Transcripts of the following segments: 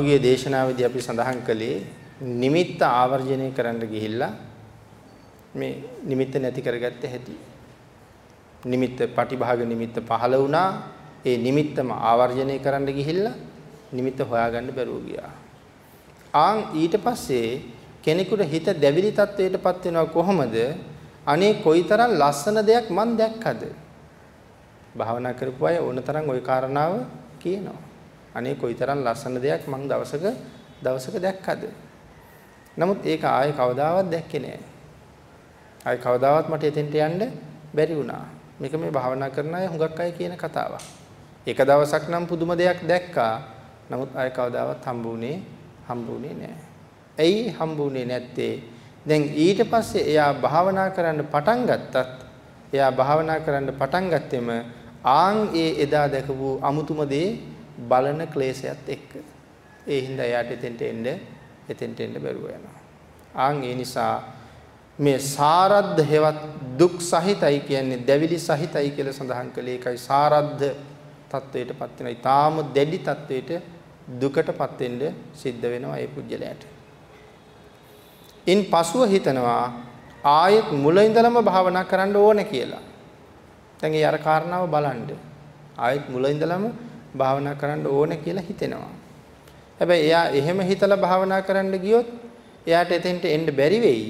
පහුගිය දේශනාවේදී අපි සඳහන් කළේ නිමිත්ත ආවර්ජනය කරන්න ගිහිල්ලා මේ නිමිත්ත නැති කරගත්ත හැටි. නිමිත්ත පටිභාග නිමිත්ත පහළ වුණා. ඒ නිමිත්තම ආවර්ජනය කරන්න ගිහිල්ලා නිමිත්ත හොයාගන්න බැරුව ගියා. ආන් ඊට පස්සේ කෙනෙකුට හිත දැවිලි තත්වයටපත් වෙනවා කොහොමද? අනේ කොයිතරම් ලස්සන දෙයක් මන් දැක්කද? භාවනා කරපු අය ඕනතරම් ওই කාරණාව කියනවා. අනේ කොයිතරම් ලස්සන දෙයක් මං දවසක දවසක දැක්කද? නමුත් ඒක ආයේ කවදාවත් දැක්කේ නෑ. ආයේ කවදාවත් මට එතෙන්ට යන්න බැරි වුණා. මේක මේ භාවනා කරන අය හුඟක් අය කියන කතාවක්. එක දවසක් නම් පුදුම දෙයක් දැක්කා. නමුත් ආයේ කවදාවත් හම්බුනේ හම්බුනේ නෑ. ඇයි හම්බුනේ නැත්තේ? දැන් ඊට පස්සේ එයා භාවනා කරන්න පටන් ගත්තත් එයා භාවනා කරන්න පටන් ගත්තෙම ආන් ඒ එදා දැකපු අමුතුම දේ බලන ක්ලේශයත් එක්ක. ඒ හින්දා එයාට එතෙන්ට එන්න එතෙන්ට එන්න බැරුව යනවා. ආන් ඒ නිසා මේ සාරද්ධ හේවත් දුක් සහිතයි කියන්නේ දැවිලි සහිතයි කියලා සඳහන් කළේ ඒකයි සාරද්ධ තත්වයටපත් වෙනවා. ඊටාම දැඩි තත්වයට දුකටපත් වෙන්න සිද්ධ වෙනවා ඒ පුජ්‍යලයට. ඉන් පසුව හිතනවා ආයෙත් මුල ඉඳලම භාවනා කරන්න ඕනේ කියලා. දැන් ඒ අර කාරණාව බලන්න. ආයෙත් මුල ඉඳලම භාවනා කරන්න ඕන කියලා හිතෙනවා. හැබැයි එයා එහෙම හිතලා භාවනා කරන්න ගියොත් එයාට එතෙන්ට එන්න බැරි වෙයි.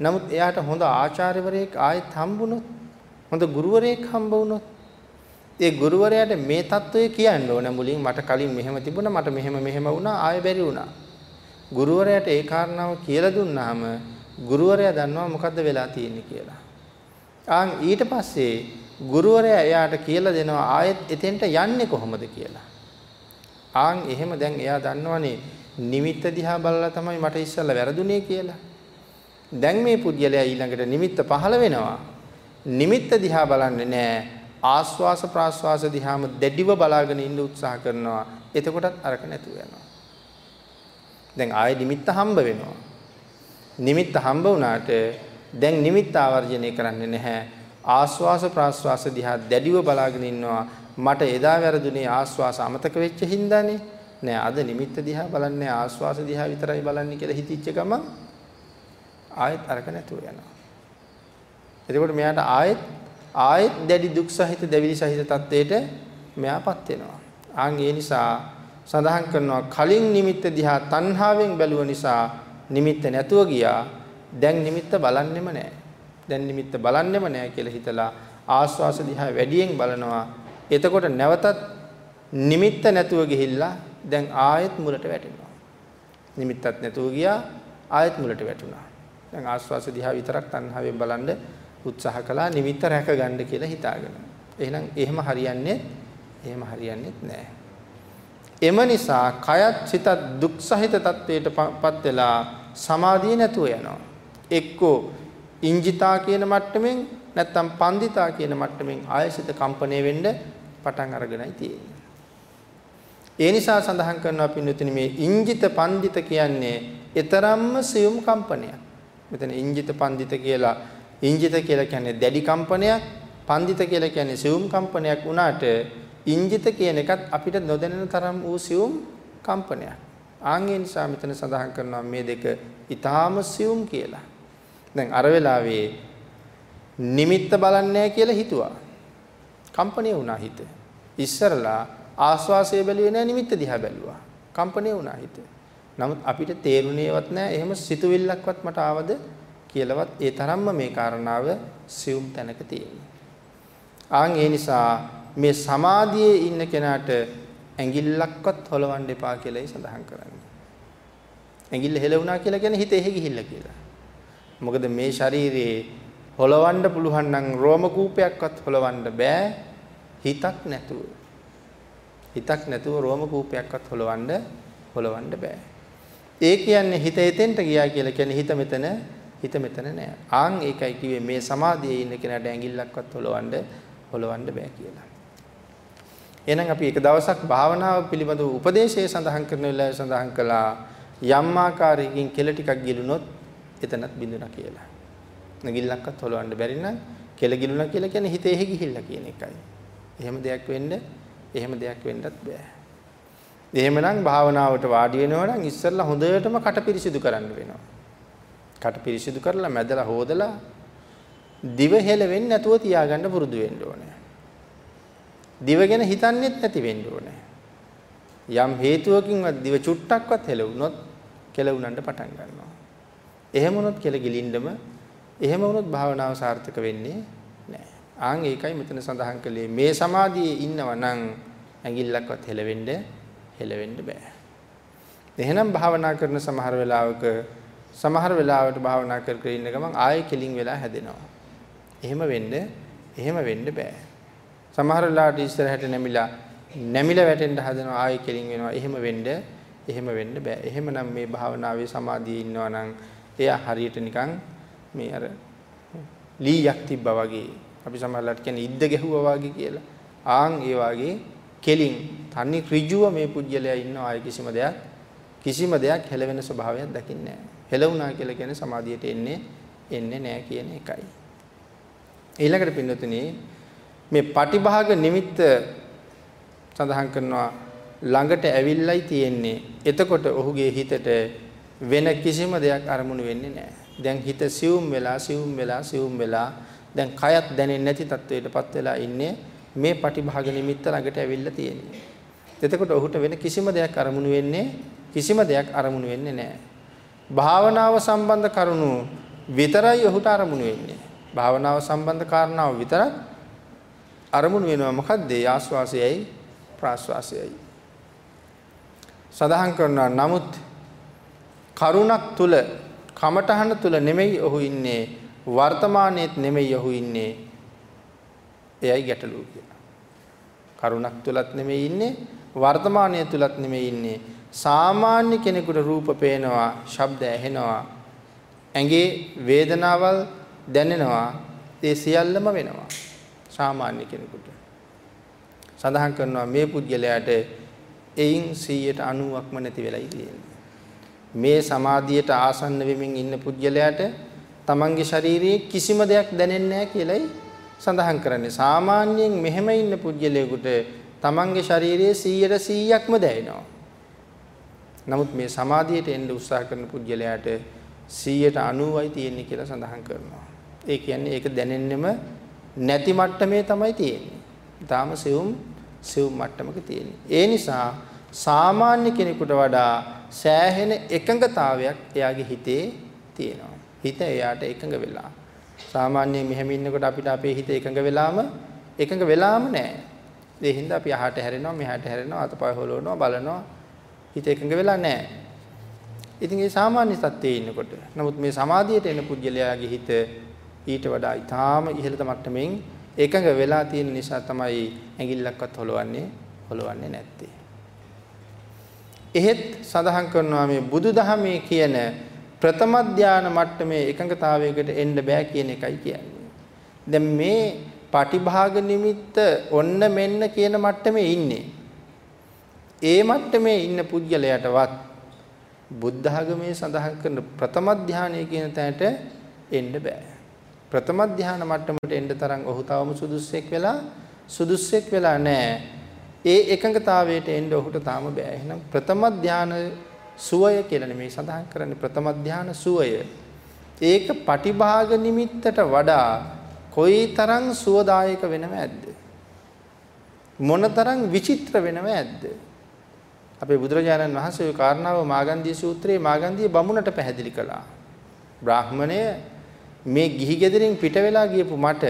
නමුත් එයාට හොඳ ආචාර්යවරයෙක් ආයෙත් හම්බුනොත්, හොඳ ගුරුවරයෙක් හම්බ වුනොත්, ඒ ගුරුවරයාට මේ தত্ত্বය කියන්න ඕන මුලින් මට කලින් මෙහෙම තිබුණා, මට මෙහෙම මෙහෙම වුණා, ආයෙ බැරි වුණා. ගුරුවරයාට ඒ කාරණාව කියලා දුන්නාම ගුරුවරයා දන්නවා මොකද්ද වෙලා තියෙන්නේ කියලා. ආන් ඊට පස්සේ ගුරුවරයා එයාට කියලා දෙනවා ආයෙත් එතෙන්ට යන්නේ කොහොමද කියලා. ආන් එහෙම දැන් එයා දන්නවනේ නිමිත්ත දිහා බලලා තමයි මට ඉස්සල්ලා වැරදුනේ කියලා. දැන් මේ පුද්ගලයා ඊළඟට නිමිත්ත පහළ වෙනවා. නිමිත්ත දිහා බලන්නේ නැහැ. ආස්වාස ප්‍රාස්වාස දිහාම දැඩිව බලාගෙන ඉන්න උත්සාහ කරනවා. එතකොටත් අරක නැතුව යනවා. දැන් ආයෙ නිමිත්ත හම්බ වෙනවා. නිමිත්ත හම්බ වුණාට දැන් නිමිත්ත ආවර්ජනය කරන්නේ නැහැ. ආස්වාස ප්‍රාස්වාස දිහා දැඩිව බලාගෙන ඉන්නවා. මට එදා වැරදුනේ ආස්වාස අමතක වෙච්ච හින්දානේ. නෑ අද නිමිත්ත දිහා බලන්නේ ආස්වාස දිහා විතරයි බලන්නේ කියලා හිතිච්ච ගමන් ආයෙත් අරක නැතුව යනවා. එතකොට මෙයාට ආයෙත් ආයෙත් දැඩි දුක් සහිත දැවිලි සහිත තත්වයට මෙයාපත් වෙනවා. ආන් ඒ නිසා සඳහන් කරනවා කලින් නිමිත්ත දිහා තණ්හාවෙන් බැලුව නිසා නිමිත්ත නැතුව ගියා. දැන් නිමිත්ත බලන්නෙම නැහැ. දැන් නිමිත්ත බලන්නෙම නැහැ කියලා හිතලා ආස්වාස දිහා වැඩියෙන් බලනවා. එතකොට නැවතත් නිමිත්ත නැතුව ගිහිල්ලා දැන් ආයෙත් මුලට වැටෙනවා. නිමිත්තත් නැතුව ගියා ආයෙත් මුලට වැටුණා. දැන් ආස්වාස දිහා විතරක් තණ්හාවෙන් බලන්න උත්සාහ කළා නිමිත්ත රැක ගන්න කියලා හිතාගෙන. එහෙනම් එහෙම හරියන්නේ එහෙම හරියන්නේ නැහැ. එම නිසා කයත් සිතත් දුක් සහිත තත්වයටපත් වෙලා සමාධිය නැතුව යනවා. එක්කෝ ඉංජිතා කියන මට්ටමින් නැත්තම් පන්දිතා කියන මට්ටමින් ආයසිත කම්පණය වෙන්න පටන් අරගෙනයි තියෙන්නේ. ඒ නිසා සඳහන් කරනවා පින්නතුනි මේ ඉංජිත පන්දිත කියන්නේ ඊතරම්ම සියුම් කම්පනයක්. මෙතන ඉංජිත පන්දිත කියලා ඉංජිත කියලා කියන්නේ දැඩි කම්පනයක්, පන්දිත කියලා කියන්නේ සියුම් කම්පනයක් වුණාට ඉංජිත කියන එකත් අපිට නොදැනෙන තරම් වූ සියුම් කම්පනයක්. ආන්ගේ නිසා මෙතන සඳහන් කරනවා මේ දෙක ඊටාම සියුම් කියලා. දැන් අර වෙලාවේ නිමිත්ත බලන්නේ කියලා හිතුවා. කම්පණය වුණා හිත. ඉස්සරලා ආස්වාසය බැලුවේ නැහැ නිමිත්ත දිහා බැලුවා. කම්පණය වුණා හිත. නමුත් අපිට තේරුණේවත් නැහැ එහෙම සිතුවිල්ලක්වත් මට ආවද කියලාවත් ඒ තරම්ම මේ කාරණාව සියුම් තැනක තියෙනවා. ආන් ඒ නිසා මේ සමාධියේ ඉන්න කෙනාට ඇඟිල්ලක්වත් හොලවන්න එපා කියලායි සඳහන් කරන්නේ. ඇඟිල්ල හෙලවුණා කියලා කියන්නේ හිත එහෙ ගිහිල්ලා කියලා. මොකද මේ ශරීරයේ හොලවන්න පුළුවන් නම් රෝම කූපයක්වත් හොලවන්න බෑ හිතක් නැතුව. හිතක් නැතුව රෝම කූපයක්වත් හොලවන්න හොලවන්න බෑ. ඒ කියන්නේ හිත එතෙන්ට ගියා කියලා කියන්නේ හිත මෙතන හිත මෙතන නෑ. ආන් ඒකයි කිව්වේ මේ සමාධියේ ඉන්න කෙනාට ඇඟිල්ලක්වත් හොලවන්න හොලවන්න බෑ කියලා. එහෙනම් අපි එක දවසක් භාවනාව පිළිබඳව උපදේශය සඳහන් කරන වෙලාවේ සඳහන් කළා යම් ආකාරයකින් කෙල ටිකක් ගිලුනොත් එතනත් බිඳුණා කියලා. නගිල්ලක්වත් හොලවන්න බැරි නම් කෙල ගිලුණා කියලා කියන්නේ හිතේ හි ගිහිල්ලා කියන එකයි. එහෙම දෙයක් වෙන්න එහෙම දෙයක් වෙන්නත් බෑ. එහෙමනම් භාවනාවට වාඩි වෙනවා නම් ඉස්සෙල්ලා හොඳටම කට පිරිසිදු කරන්න වෙනවා. කට පිරිසිදු කරලා මැදලා හොදලා දිව හෙලවෙන්නේ නැතුව තියාගන්න පුරුදු වෙන්න ඕනේ. දිව ගැන හිතන්නෙත් නැති වෙන්න ඕනේ. යම් හේතුවකින්වත් දිව චුට්ටක්වත් හෙලවුනොත් කෙලවුනන්න පටන් ගන්නවා. එහෙම වුණොත් කෙල ගිලින්නම එහෙම වුණොත් භාවනාව සාර්ථක වෙන්නේ නැහැ. ආන් ඒකයි මෙතන සඳහන් කළේ මේ සමාධියේ ඉන්නවා නම් ඇඟිල්ලක්වත් හෙලවෙන්න හෙලවෙන්න බෑ. එහෙනම් භාවනා කරන සමහර වෙලාවක සමහර වෙලාවට භාවනා කර කර ඉන්න ගමන් ආයෙ කෙලින් වෙලා හැදෙනවා. එහෙම වෙන්න එහෙම වෙන්න බෑ. සමහර වෙලාවට ඉස්සරහට නැමිලා නැමිලා වැටෙන්න හදනවා ආයෙ කෙලින් වෙනවා. එහෙම වෙන්න එහෙම වෙන්න බෑ. එහෙමනම් මේ භාවනාවේ සමාධියේ ඉන්නවා නම් එයා හරියට නිකන් මේ අර ලීයක් තිබ්බා වගේ අපි සමහරලාට කියන්නේ ඉද්ද ගැහුවා වගේ කියලා. ආන් ඒ වගේ කෙලින් තනි ඍජුව මේ පුජ්‍යලයා ඉන්නවා ආයේ කිසිම දෙයක් කිසිම දෙයක් හෙලවෙන ස්වභාවයක් දකින්නේ නැහැ. හෙලවුණා කියලා කියන්නේ සමාධියට එන්නේ එන්නේ නැහැ කියන එකයි. ඊළඟට පින්නතුනි මේ පටිභාග නිමිත්ත සඳහන් කරනවා ළඟට ඇවිල්ලයි තියෙන්නේ. එතකොට ඔහුගේ හිතට වෙන කිසිම දෙයක් අරමුණු වෙන්නේ නැහැ. දැන් හිත සියුම් වෙලා සියුම් වෙලා සියුම් වෙලා දැන් කයත් දැනෙන්නේ නැති තත්වයකටපත් වෙලා ඉන්නේ මේ පටිභාග නිමිත්ත ළඟට ඇවිල්ලා තියෙන්නේ. එතකොට ඔහුට වෙන කිසිම දෙයක් අරමුණු වෙන්නේ කිසිම දෙයක් අරමුණු වෙන්නේ නැහැ. භාවනාව සම්බන්ධ කරුණු විතරයි ඔහුට අරමුණු වෙන්නේ. භාවනාව සම්බන්ධ කාරණාව විතරක් අරමුණු වෙනවා මොකද්ද? ආස්වාසයයි ප්‍රාස්වාසයයි. සදාහන් කරනවා නමුත් කරුණක් තුල කමඨහන තුල නෙමෙයි ඔහු ඉන්නේ වර්තමානයේත් නෙමෙයි ඔහු ඉන්නේ. එයයි ගැටලුව කියලා. කරුණක් තුලත් නෙමෙයි ඉන්නේ වර්තමානයේ තුලත් නෙමෙයි ඉන්නේ. සාමාන්‍ය කෙනෙකුට රූප පේනවා ශබ්ද ඇහෙනවා ඇඟේ වේදනාවල් දැනෙනවා ඒ සියල්ලම වෙනවා සාමාන්‍ය කෙනෙකුට. සඳහන් කරනවා මේ පුද්ගලයාට එයින් 190ක්ම නැති වෙලයි තියෙන්නේ මේ සමාධියට ආසන්න වෙමින් ඉන්න පුද්ගලයාට තමන්ගේ ශරීරයේ කිසිම දෙයක් දැනෙන්නේ නැහැ කියලයි සඳහන් කරන්නේ සාමාන්‍යයෙන් මෙහෙම ඉන්න පුද්ගලයෙකුට තමන්ගේ ශරීරයේ 100ට 100ක්ම දැනෙනවා නමුත් මේ සමාධියට එන්න උත්සාහ කරන පුද්ගලයාට 190යි තියෙන්නේ කියලා සඳහන් කරනවා. ඒ කියන්නේ ඒක දැනෙන්නෙම නැති මට්ටමේ තමයි තියෙන්නේ. තාම සිවුම් සිවුම් මට්ටමක තියෙන්නේ. ඒ නිසා සාමාන්‍ය කෙනෙකුට වඩා සෑහෙන එකඟතාවයක් එයාගේ හිතේ තියෙනවා. හිත එයාට එකඟ වෙලා. සාමාන්‍යයෙන් මෙහෙම ඉන්නකොට අපිට අපේ හිත එකඟ වෙලාම එකඟ වෙලාම නැහැ. ඒ හින්දා අපි අහට හැරෙනවා මෙහාට හැරෙනවා අතපය හොලවනවා බලනවා හිත එකඟ වෙලා නැහැ. ඉතින් ඒ සාමාන්‍ය තත්ත්වයේ ඉන්නකොට නමුත් මේ සමාධියට එන පුජ්‍යලයාගේ හිත ඊට වඩා ඊටාම ඉහළත මට්ටමින් එකඟ වෙලා තියෙන නිසා තමයි ඇඟිල්ලක්වත් හොලවන්නේ හොලවන්නේ නැත්තේ. එහෙත් සඳහන් කරනවා මේ බුදුදහමේ කියන ප්‍රථම ධාන මට්ටමේ එකඟතාවයකට එන්න බෑ කියන එකයි කියන්නේ. දැන් මේ පටිභාග නිමිත්ත ඔන්න මෙන්න කියන මට්ටමේ ඉන්නේ. ඒ මට්ටමේ ඉන්න පුද්ගලයාටවත් බුද්ධ ධර්මයේ සඳහන් කරන ප්‍රථම ධානය කියන තැනට එන්න බෑ. ප්‍රථම ධාන මට්ටමට එන්න තරම් ඔහු තවම සුදුස්සෙක් වෙලා සුදුස්සෙක් වෙලා නැහැ. ඒ එකඟතාවයට එන්න ඔහුට තාම බෑ. එහෙනම් ප්‍රථම ධාන සුවය කියලා නෙමෙයි සඳහන් කරන්නේ ප්‍රථම ධාන සුවය. ඒක පටිභාග නිමිත්තට වඩා කොයිතරම් සුවදායක වෙනව ඇද්ද? මොනතරම් විචිත්‍ර වෙනව ඇද්ද? අපේ බුදුරජාණන් වහන්සේ ওই කාරණාව මාගන්ධී සූත්‍රයේ මාගන්ධී බමුණට පැහැදිලි කළා. බ්‍රාහ්මණය මේ ගිහි ගෙදරින් පිට වෙලා ගියපු මට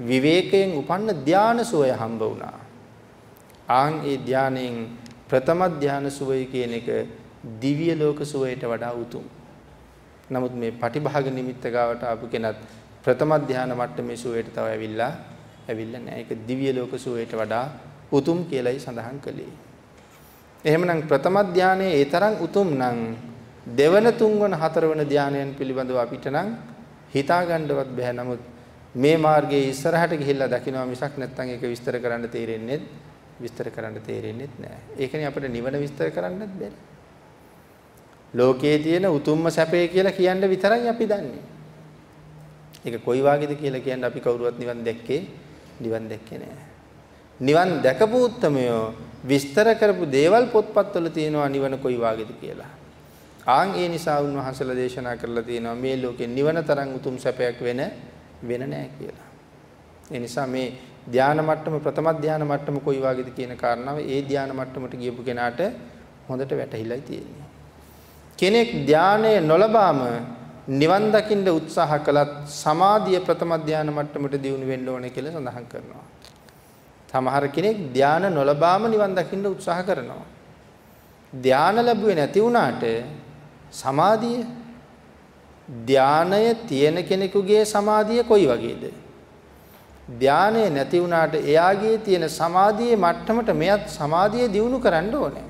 විවේකයෙන් උපන්න ධාන සුවය හම්බ වුණා. ආන් ඒ ධානයෙන් ප්‍රථම ධාන සුවය කියන එක දිව්‍ය ලෝක සුවයට වඩා උතුම්. නමුත් මේ පටිභාග නිමිත්ත ගාවට ආපු කෙනත් ප්‍රථම ධාන මට්ටමේ සුවයට තව ඇවිල්ලා ඇවිල්ලා නැහැ. ඒක දිව්‍ය ලෝක සුවයට වඩා උතුම් කියලයි සඳහන් කළේ. එහෙමනම් ප්‍රථම ධානයේ ඒ තරම් උතුම් නම් දෙවන තුන්වන හතරවන ධානයන් පිළිබඳව අපිට නම් හිතා ගන්නවත් බැහැ. නමුත් මේ මාර්ගයේ ඉස්සරහට ගිහිල්ලා දකිනවා මිසක් නැත්තම් ඒක විස්තර කරන්න තේරෙන්නේ විස්තර කරන්න තේරෙන්නේ නැහැ. ඒකනේ අපිට නිවන විස්තර කරන්නත් බැහැ. ලෝකයේ තියෙන උතුම්ම සැපේ කියලා කියන්න විතරයි අපි දන්නේ. ඒක කොයි වාගේද කියලා කියන්න අපි කවුරුවත් නිවන් දැක්කේ නිවන් දැක්කේ නැහැ. නිවන් දැකපු උත්තමයෝ විස්තර කරපු දේවල් පොත්පත්වල තියෙනවා නිවන කොයි වාගේද කියලා. ආන් ඒ නිසා උන්වහන්සේලා දේශනා කරලා තියෙනවා මේ ලෝකේ නිවන තරම් උතුම් සැපයක් වෙන වෙන නෑ කියලා. ඒ නිසා මේ ධාන මට්ටම ප්‍රථම ධාන මට්ටම කොයි වාගේද කියන කාරණාව ඒ ධාන මට්ටමට ගියපු කෙනාට හොඳට වැටහිලායි තියෙන්නේ. කෙනෙක් ධානය නොලබාම නිවන් දකින්න උත්සාහ කළත් සමාධිය ප්‍රථම ධාන මට්ටමට දියුණු වෙන්න ඕනේ කියලා සඳහන් කරනවා. සමහර කෙනෙක් ධාන නොලබාම නිවන් දකින්න උත්සාහ කරනවා. ධාන ලැබුවේ නැති වුණාට සමාධිය ධානය තියෙන කෙනෙකුගේ සමාධිය කොයි වගේද? ධානය නැති වුණාට එයාගේ තියෙන සමාධියේ මට්ටමට මෙයත් සමාධිය දියුණු කරන්න ඕනේ.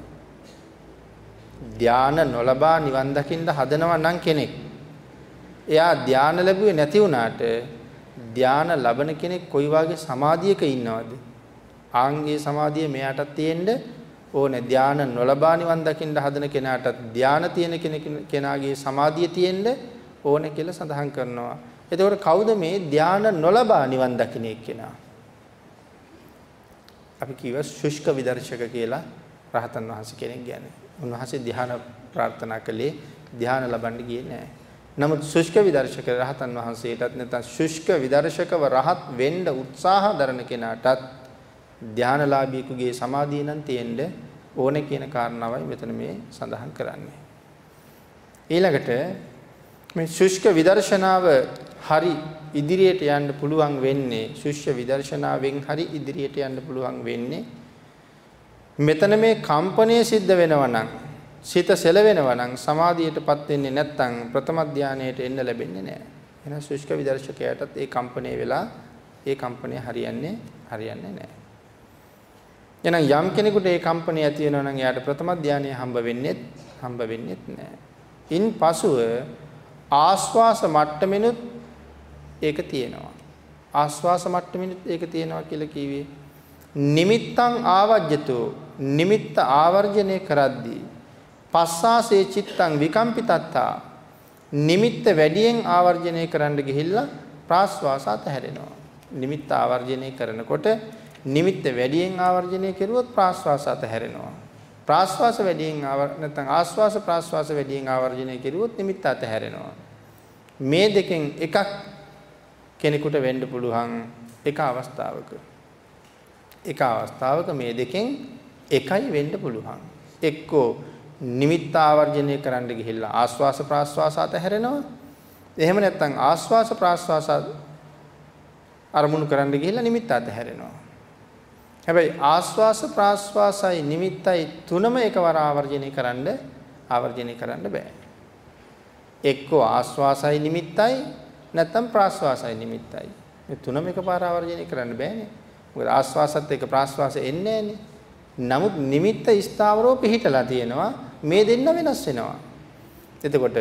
ධාන නොලබා නිවන් දකින්න හදනවා නම් කෙනෙක් එයා ධාන ලැබුවේ නැති වුණාට ධාන ලබන කෙනෙක් කොයි වගේ සමාධියක ඉන්නවද? ආන්ගේ සමාධිය මෙයාටත් තියෙන්න ඕනේ. ධාන නොලබා නිවන් දකින්න හදන කෙනාටත් ධාන තියෙන කෙනාගේ සමාධිය තියෙන්න ඕනේ කියලා සඳහන් කරනවා. එතකොට කවුද මේ ධාන නොලබා නිවන් දකින්න එක්කෙනා? අපි කියව ශුෂ්ක විදර්ශක කියලා රහතන් වහන්සේ කෙනෙක් කියන්නේ. උන්වහන්සේ ධ්‍යාන ප්‍රාර්ථනා කළේ ධ්‍යාන ලබන්න ගියේ නැහැ. නමුත් ශුෂ්ක විදර්ශක රහතන් වහන්සේටත් නැත්නම් ශුෂ්ක විදර්ශකව රහත් වෙන්න උත්සාහ දරන කෙනාටත් ධානලාභීකුගේ සමාධිය නම් තියෙන්න ඕනේ කියන කාරණාවයි මෙතන මේ සඳහන් කරන්නේ. ඊළඟට මේ ශුෂ්ක විදර්ශනාව හරි ඉදිරියට යන්න පුළුවන් වෙන්නේ ශුෂ්ක විදර්ශනාවෙන් හරි ඉදිරියට යන්න පුළුවන් වෙන්නේ මෙතන මේ කම්පණය සිද්ධ වෙනවා නම් සිත සෙලවෙනවා නම් සමාධියටපත් වෙන්නේ නැත්නම් ප්‍රථම ධානයට එන්න ලැබෙන්නේ නැහැ. එහෙනම් ශුෂ්ක විදර්ශකයාටත් ඒ කම්පණය වෙලා ඒ කම්පණය හරියන්නේ හරියන්නේ නැහැ. එහෙනම් යම් කෙනෙකුට ඒ කම්පණය ඇති වෙනවා නම් එයාට ප්‍රථම ධානය හම්බ වෙන්නේ හම්බ වෙන්නේ නැහැ. ඉන් පසුව ආස්වාස මට්ටමිනුත් ඒක තියෙනවා. ආස්වාස මට්ටමිනුත් ඒක තියෙනවා කියලා කිව්වේ නිමිත්තං ආවජ්‍යතෝ නිමිත්ත ආවර්ජනය කරද්දී පස්සාසේ චිත්තං විකම්පිතත්තා නිමිත්ත වැඩියෙන් ආවර්ජනය කරන්න ගිහිල්ලා ප්‍රාස්වාස අතහැරෙනවා. නිමිත්ත ආවර්ජනය කරනකොට නිමිත්ත වැඩියෙන් ආවර්ජනය කෙරුවොත් ප්‍රාස්වාස අතහැරෙනවා. ප්‍රාස්වාස වැඩියෙන් ආවර නැත්නම් ආස්වාස ප්‍රාස්වාස වැඩියෙන් ආවර්ජනය කෙරුවොත් නිමිත්ත අතහැරෙනවා. මේ දෙකෙන් එකක් කෙනෙකුට වෙන්න පුළුවන් එක අවස්ථාවක එක අවස්ථාවක මේ දෙකෙන් එකයි වෙන්න පුළුවන්. එක්කෝ නිමිත්ත ආවර්ජනය කරන්න ගිහිල්ලා ආස්වාස ප්‍රාස්වාස අතහැරෙනවා. එහෙම නැත්නම් ආස්වාස ප්‍රාස්වාස අරමුණු කරන්න ගිහිල්ලා නිමිත්ත අතහැරෙනවා. හැබැයි ආස්වාස ප්‍රාස්වාසයි නිමිත්තයි තුනම එකවර ආවර්ජනය කරන්න ආවර්ජනය කරන්න බෑ. එක්කෝ ආස්වාසයි නිමිත්තයි නැත්නම් ප්‍රාස්වාසයි නිමිත්තයි. මේ තුනම එකපාර ආවර්ජනය කරන්න බෑනේ. මොකද ආස්වාසත් එක්ක ප්‍රාස්වාසය එන්නේ නමුත් නිමිත්ත ස්ථාවරව පිහිටලා තියෙනවා මේ දෙන්න වෙනස් වෙනවා. එතකොට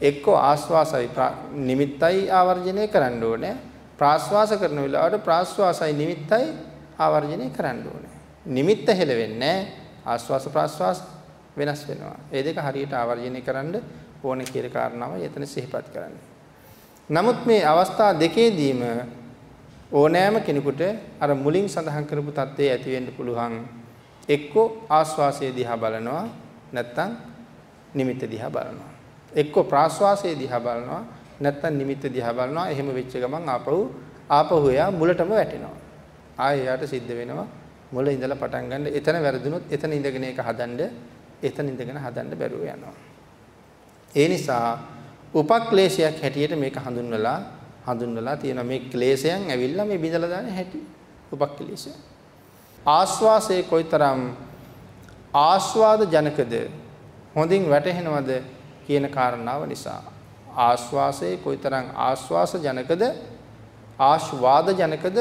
එක්ක ආස්වාසයි නිමිත්තයි ආවර්ජනය කරන්න ඕනේ. ප්‍රාස්වාස කරන වෙලාවට ප්‍රාස්වාසයි නිමිත්තයි ආවර්ජනය කරන්න ඕනේ. නිමිත්ත හෙලවෙන්නේ ආස්වාස ප්‍රාස්වාස වෙනස් වෙනවා. ඒ දෙක හරියට ආවර්ජනය කරන්න ඕනේ කියන කාරණාවයි එතන සිහිපත් කරන්නේ. නමුත් මේ අවස්ථා දෙකේදීම ඕනෑම කෙනෙකුට අර මුලින් සඳහන් කරපු தත්ත්වයේ ඇති වෙන්න පුළුවන්. එක්කෝ ආස්වාසයේ දිහා බලනවා නැත්නම් නිමිත්ත දිහා බලනවා. එක්කෝ ප්‍රාස්වාසයේ දිහා බලනවා නැත්නම් නිමිත්ත දිහා බලනවා. එහෙම වෙච්ච ගමන් ආපහු ආපහු එයා මුලටම වැටෙනවා. ආයෙ එයාට සිද්ධ වෙනවා මුල ඉඳලා පටන් ගන්න. එතන වැරදුනොත් එතන ඉඳගෙන ඒක හදන්න එතන ඉඳගෙන හදන්න බැරුව යනවා. ඒ නිසා උපක්ලේශයක් හැටියට මේක හඳුන්වලා හඳුන්වලා තියෙනවා. මේ ක්ලේශයන් ඇවිල්ලා මේ බිඳලා දාන හැටි උපක්ලේශය. ආස්වාසයේ කොයිතරම් ආස්වාද ජනකද හොඳින් වැටහෙනවද කියන කාරණාව නිසා ආස්වාසයේ කොයිතරම් ආස්වාස ජනකද ආස්වාද ජනකද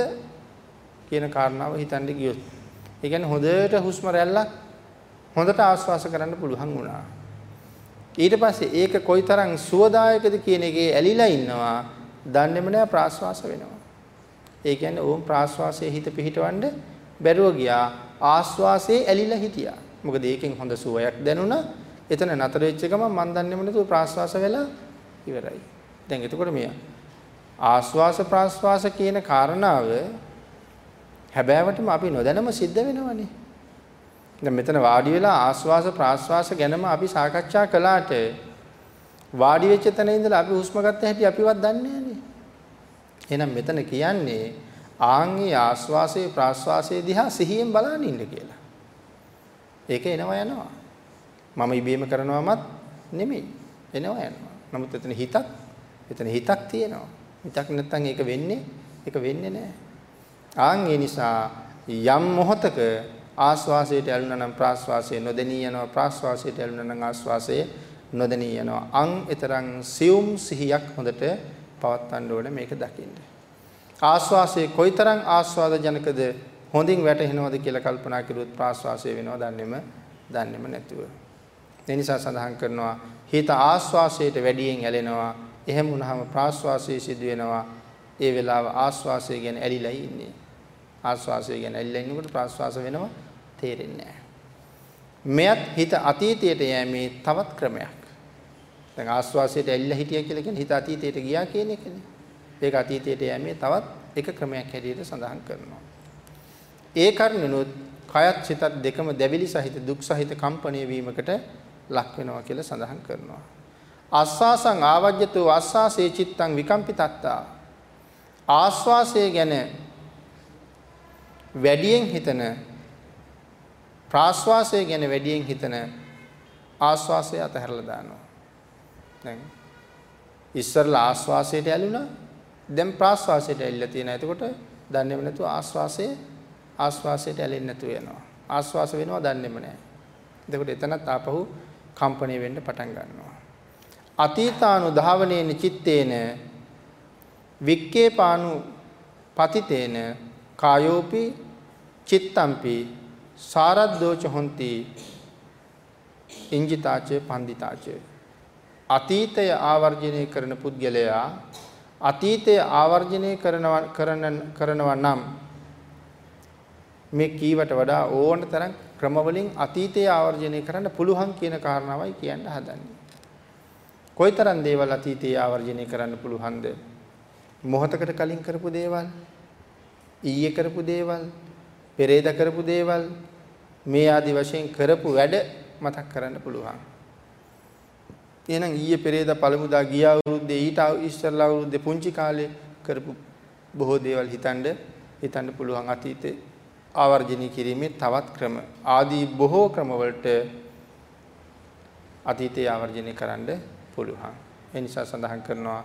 කියන කාරණාව හිතන්න ගියොත්. ඒ කියන්නේ හොඳට හුස්ම රැල්ලක් හොඳට ආස්වාස කරන්න පුළුවන් වුණා. ඊට පස්සේ ඒක කොයිතරම් සුවදායකද කියන එකේ ඇලිලා ඉන්නවා දන්නේම නෑ ප්‍රාශ්වාස වෙනවා. ඒ කියන්නේ ඕම් ප්‍රාශ්වාසයේ හිත පිහිටවන්න බැරුව ගියා. ආශ්වාසයේ ඇලිලා හිටියා. මොකද ඒකෙන් හොඳ සුවයක් දැනුණා. එතන නතර වෙච්ච ගමන් මන් දන්නේම නැතුව ප්‍රාශ්වාස වෙලා ඉවරයි. දැන් එතකොට මෙයා ආශ්වාස ප්‍රාශ්වාස කියන කාරණාව හැබෑවටම අපි නොදැනම සිද්ධ වෙනවනේ. දැන් මෙතන වාඩි වෙලා ආස්වාස ප්‍රාස්වාස ගැනම අපි සාකච්ඡා කළාට වාඩි වෙච්ච තැන ඉඳලා අපි හුස්ම ගත්ත හැටි අපිවත් දන්නේ නැහැ එහෙනම් මෙතන කියන්නේ ආන්ගේ ආස්වාසයේ ප්‍රාස්වාසයේ දිහා සිහියෙන් බලන් ඉන්න කියලා. ඒක එනවා යනවා. මම ඉබේම කරනවමත් නෙමෙයි. එනවා යනවා. නමුත් එතන හිතක් එතන හිතක් තියෙනවා. හිතක් නැත්නම් ඒක වෙන්නේ ඒක වෙන්නේ නැහැ. ආන් ඒ නිසා යම් මොහතක ආස්වාසයට ඇලුනා නම් ප්‍රාස්වාසය නොදෙනී යනවා ප්‍රාස්වාසයට ඇලුනා නම් ආස්වාසය නොදෙනී යනවා. අං ඊතරම් සියුම් සිහියක් හොඳට පවත්වන්න ඕනේ මේක දකින්න. ආස්වාසයේ කොයිතරම් ආස්වාද ජනකද හොඳින් වැටහෙනවද කියලා කල්පනා කරුවොත් ප්‍රාස්වාසය වෙනවා දන්නේම දන්නේම නැතුව. ඒ නිසා සඳහන් කරනවා හිත ආස්වාසයට වැඩියෙන් ඇලෙනවා. එහෙම වුණාම ප්‍රාස්වාසයේ සිදු වෙනවා. ඒ වෙලාව ආස්වාසය ගැන ඇලිලා ඉන්නේ. ආස්වාසය ගැන ඇලිලා ඉන්නකොට ප්‍රාස්වාස වෙනවා තේරෙන්නේ නැහැ. මෙයත් හිත අතීතයට යෑමේ තවත් ක්‍රමයක්. දැන් ආස්වාසයට ඇලිලා හිටියා කියලා කියන්නේ හිත අතීතයට ගියා කියන එකනේ. ඒක අතීතයට යෑමේ තවත් එක ක්‍රමයක් හැටියට සඳහන් කරනවා. ඒ කර්ණනොත් කයත් සිතත් දෙකම දැවිලි සහිත දුක් සහිත කම්පණය වීමකට ලක් වෙනවා කියලා සඳහන් කරනවා. ආස්වාසං ආවජ්‍යතෝ ආස්වාසේ චිත්තං විකම්පිතත්තා ආස්වාසය ගැන වැඩියෙන් හිතන ප්‍රාස්වාසය ගැන වැඩියෙන් හිතන ආස්වාසය අතහැරලා දානවා. දැන් ඉස්සරලා ආස්වාසයට ඇලුනා දැන් ප්‍රාස්වාසයට ඇලිලා තියෙනවා. එතකොට දන්නේම නැතුව ආස්වාසයේ ආස්වාසයට ඇලෙන්නේ නැතුව යනවා. ආස්වාස වෙනවා දන්නේම නැහැ. එතකොට එතනත් ආපහු කම්පණය වෙන්න පටන් ගන්නවා. අතීතානු ධාවනේන චිත්තේන වික්කේපානු පතිතේන කායෝපි චිත්තම්පි සාරද්දෝච හොಂತಿ ඉංජිතාච පන්දිතාච අතීතය ආවර්ජනය කරන පුද්ගලයා අතීතය ආවර්ජනය කරනවා කරනවා නම් මේ කීවට වඩා ඕන තරම් ක්‍රමවලින් අතීතය ආවර්ජනය කරන්න පුළුවන් කියන කාරණාවයි කියන්න හදන්නේ. කොයිතරම් දේවල් අතීතය ආවර්ජනය කරන්න පුළුවන්ද? මොහතකට කලින් කරපු දේවල්, ඊයේ කරපු දේවල්, පෙරේද කරපු දේවල් මේ ආදි වශයෙන් කරපු වැඩ මතක් කරන්න පුළුවන්. එහෙනම් ඊයේ පෙරේද පළමුදා ගිය අවුරුද්දේ ඊට ඉස්සෙල්ලා අවුරුද්දේ පුංචි කාලේ කරපු බොහෝ දේවල් හිතන්න හිතන්න පුළුවන් අතීතේ ආවර්ජනය කිරීමේ තවත් ක්‍රම ආදී බොහෝ ක්‍රමවලට අතීතයේ ආවර්ජනය කරන්න පුළුවන්. ඒ නිසා සඳහන් කරනවා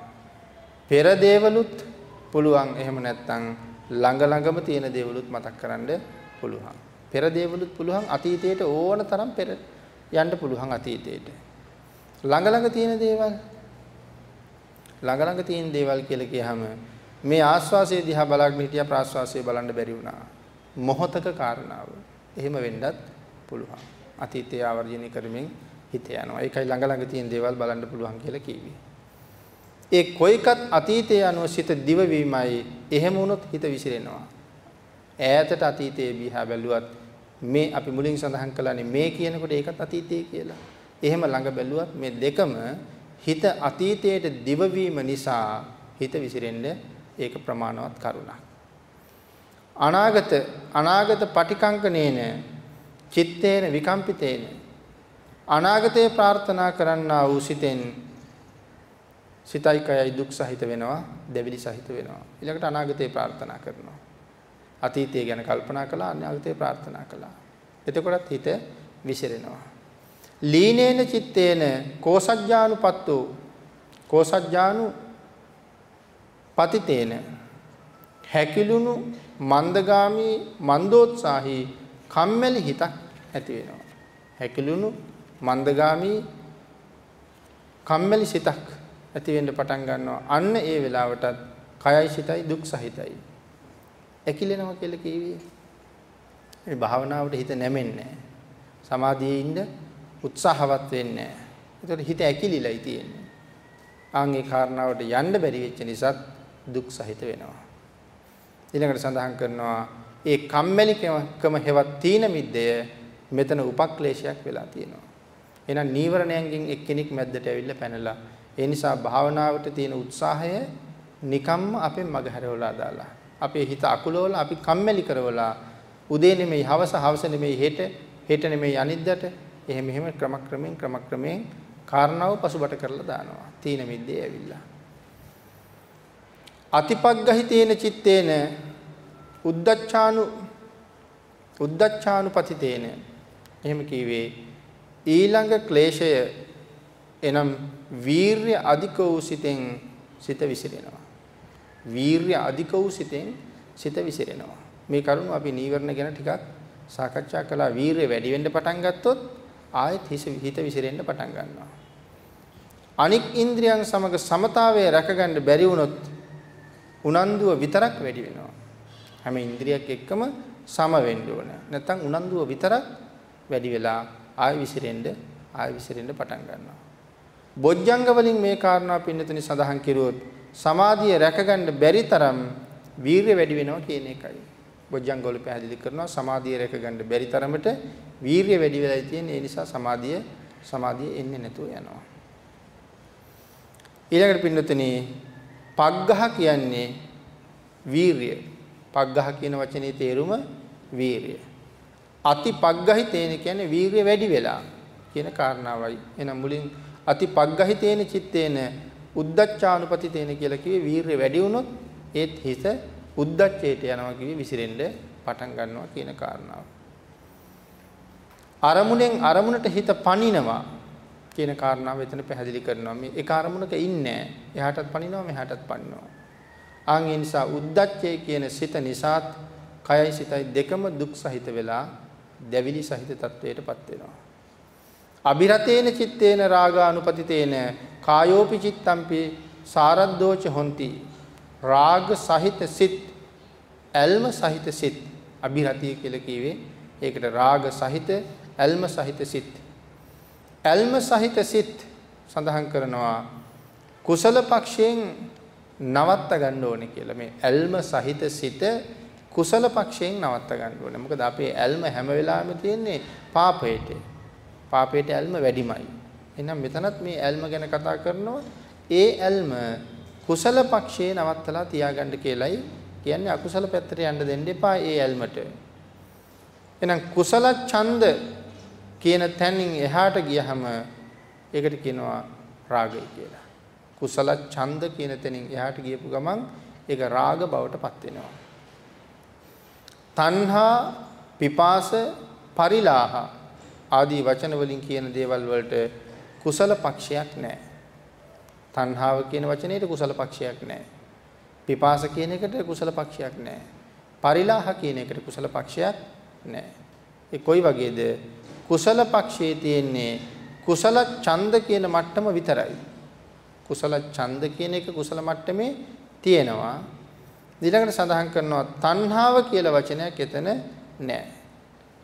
පෙර දේවලුත් පුළුවන්. එහෙම නැත්නම් ළඟ ළඟම තියෙන දේවලුත් මතක් කරන්න පුළුවන්. පෙර දේවලුත් පුළුවන් අතීතයට ඕන තරම් පෙර යන්න පුළුවන් අතීතයට. ළඟ ළඟ තියෙන දේවල් ළඟ ළඟ තියෙන දේවල් කියලා කියහම මේ ආස්වාසයේ දිහා බලාගෙන හිටියා ප්‍රාස්වාසයේ බලන්න බැරි වුණා. මොහතක කාරණාව. එහෙම වෙන්නත් පුළුවන්. අතීතය ආවර්ජනය කරමින් හිත යනවා. ඒකයි ළඟ ළඟ තියෙන දේවල් බලන්න පුළුවන් කියලා කිව්වේ. ඒ කොයිකත් අතීතයේ අනුව සිත දිවවීමයි එහෙම වුණොත් හිත විසිරෙනවා. ඈතට අතීතයේ බිහා බැලුවත් මේ අපි මුලින් සඳහන් කළානේ මේ කියනකොට ඒකත් අතීතයේ කියලා. එහෙම ළඟ බැලුවත් මේ දෙකම හිත අතීතයට දිවවීම නිසා හිත විසිරෙන්න ඒක ප්‍රමාණවත් කරුණක්. අනාගත අනාගත පටිකංකනේන චිත්තේන විකම්පිතේන අනාගතේ ප්‍රාර්ථනා කරන්නා වූ සිතෙන් සිතයි කයයි දුක් සහිත වෙනවා දෙවිලි සහිත වෙනවා. ඊළඟට අනාගතේ ප්‍රාර්ථනා කරනවා. අතීතය ගැන කල්පනා කළා අනාගතේ ප්‍රාර්ථනා කළා. එතකොටත් හිත විසිරෙනවා. ලීනේන චිත්තේන කෝසජ්ජානුපත්තෝ කෝසජ්ජානු පතිතේන. හැකිලුණු මන්දගාමී මන්දෝත්සාහී කම්මැලි හිතක් ඇති වෙනවා. හැකිලුණු මන්දගාමී කම්මැලි සිතක් ඇති වෙන්න පටන් ගන්නවා. අන්න ඒ වෙලාවටත් කයයි සිතයි දුක් සහිතයි. ඇකිලෙනවා කියලා කියවිය. මේ භාවනාවට හිත නැමෙන්නේ සමාධියේ ඉන්න උත්සාහවත් වෙන්නේ නැහැ. හිත ඇකිලිලයි තියෙන්නේ. ආන් ඒ කාරණාවට යන්න බැරි වෙච්ච නිසා දුක් සහිත වෙනවා. ඊළඟට සඳහන් කරනවා ඒ කම්මැලිකම හෙවත් තීන මිද්දය මෙතන උපක්ලේශයක් වෙලා තියෙනවා. එහෙනම් නීවරණයන්ගෙන් එක්කෙනෙක් මැද්දට ඇවිල්ලා පැනලා ඒ නිසා භාවනාවට තියෙන උත්සාහය නිකම්ම අපෙන් මගහැරවලා දාලා. අපේ හිත අකුලවලා අපි කම්මැලි කරවලා උදේ නෙමෙයි හවස හවස නෙමෙයි හෙට හෙට නෙමෙයි අනිද්දාට එහෙම එහෙම ක්‍රමක්‍රමයෙන් ක්‍රමක්‍රමයෙන් කාරණාව පසුබට කරලා දානවා. තීන මිද්දේ ඇවිල්ලා. අතිපග්ගහිතේන චිත්තේන උද්දච්චානු උද්දච්චානුපතිතේන එහෙම කිව්වේ ඊළඟ ක්ලේශය එනම් වීර්ය අධික වූ සිතෙන් සිත විසිරෙනවා. වීර්ය අධික වූ සිතෙන් සිත විසිරෙනවා. මේ කරුණ අපි නීවරණ ගැන ටිකක් සාකච්ඡා කළා. වීර්ය වැඩි වෙන්න පටන් ගත්තොත් ආයෙත් හිත විසිරෙන්න පටන් ගන්නවා. අනික් ඉන්ද්‍රියන් සමග සමතාවය රැකගන්න බැරි වුණොත් උනන්දුව විතරක් වැඩි වෙනවා. හැම ඉන්ද්‍රියක් එක්කම සම වෙන්න ඕන. නැත්තම් උනන්දුව විතරක් වැඩි වෙලා ආය විසිරෙන්න ආය විසිරෙන්න පටන් ගන්නවා. බොජ්ජංග වලින් මේ කාරණා පින්නතුනි සඳහන් කිරුවොත් සමාධිය රැකගන්න බැරි තරම් වීරිය වැඩි වෙනවා කියන එකයි. බොජ්ජංග වල පැහැදිලි කරනවා සමාධිය රැකගන්න බැරි තරමට වීරිය වැඩි වෙලා තියෙන ඒ නිසා සමාධිය සමාධිය එන්නේ නැතුව යනවා. ඊළඟට පින්නතුනි පග්ගහ කියන්නේ වීරිය. පග්ගහ කියන වචනේ තේරුම වීරිය. අති පග්ගහිතේන කියන්නේ වීරිය වැඩි වෙලා කියන කාරණාවයි. එහෙනම් මුලින් අති පග්ගහිතේන චිත්තේන උද්දච්චානුපතිතේන කියලා කිව්වේ වීරිය වැඩි වුණොත් ඒත් හිත උද්දච්චයට යනවා කිව්වේ විසිරෙන්න පටන් ගන්නවා කියන කාරණාව. අරමුණෙන් අරමුණට හිත පනිනවා කියන කාරණාව එතන පැහැදිලි කරනවා. මේ එක අරමුණක ඉන්නේ එහාටත් පනිනවා මෙහාටත් පනිනවා. ආන් ඒ නිසා උද්දච්චය කියන සිත නිසාත් කයයි සිතයි දෙකම දුක් සහිත වෙලා දැවිලි සහිත තත්වයටපත් වෙනවා. අබිරතේන චිත්තේන රාගානුපතිතේන කායෝපි චිත්තම්පි සාරද්දෝච හොಂತಿ. රාග සහිත සිත් ඇල්ම සහිත සිත්. අබිරතිය කියලා කිව්වේ ඒකට රාග සහිත ඇල්ම සහිත සිත්. ඇල්ම සහිත සිත් සඳහන් කරනවා කුසල පක්ෂයෙන් නවත්ත ගන්න ඕනේ කියලා. මේ ඇල්ම සහිත සිත කුසල පක්ෂයෙන් නවත්ත ගන්න ඕනේ. මොකද අපේ ඇල්ම හැම වෙලාවෙම තියෙන්නේ පාපයට. පාපයට ඇල්ම වැඩිමයි. එහෙනම් මෙතනත් මේ ඇල්ම ගැන කතා කරනවා. ඒ ඇල්ම කුසල පක්ෂයේ නවත්තලා තියාගන්න කියලයි කියන්නේ අකුසල පැත්තට යන්න දෙන්න එපා ඒ ඇල්මට. එහෙනම් කුසල ඡන්ද කියන තැනින් එහාට ගියහම ඒකට කියනවා රාගය කියලා. කුසල ඡන්ද කියන තැනින් එහාට ගියපු ගමන් ඒක රාග බවට පත් වෙනවා. තණ්හා, පිපාස, පරිලාහ ආදී වචන වලින් කියන දේවල් වලට කුසල පක්ෂයක් නැහැ. තණ්හාව කියන වචනේට කුසල පක්ෂයක් නැහැ. පිපාස කියන එකට කුසල පක්ෂයක් නැහැ. පරිලාහ කියන එකට කුසල පක්ෂයක් නැහැ. ඒ කොයි වගේද? කුසල පක්ෂයේ තියෙන්නේ කුසල ඡන්ද කියන මට්ටම විතරයි. කුසල ඡන්ද කියන එක කුසල මට්ටමේ තියෙනවා. ඊළඟට සඳහන් කරනවා තණ්හාව කියලා වචනයක් එතන නැහැ.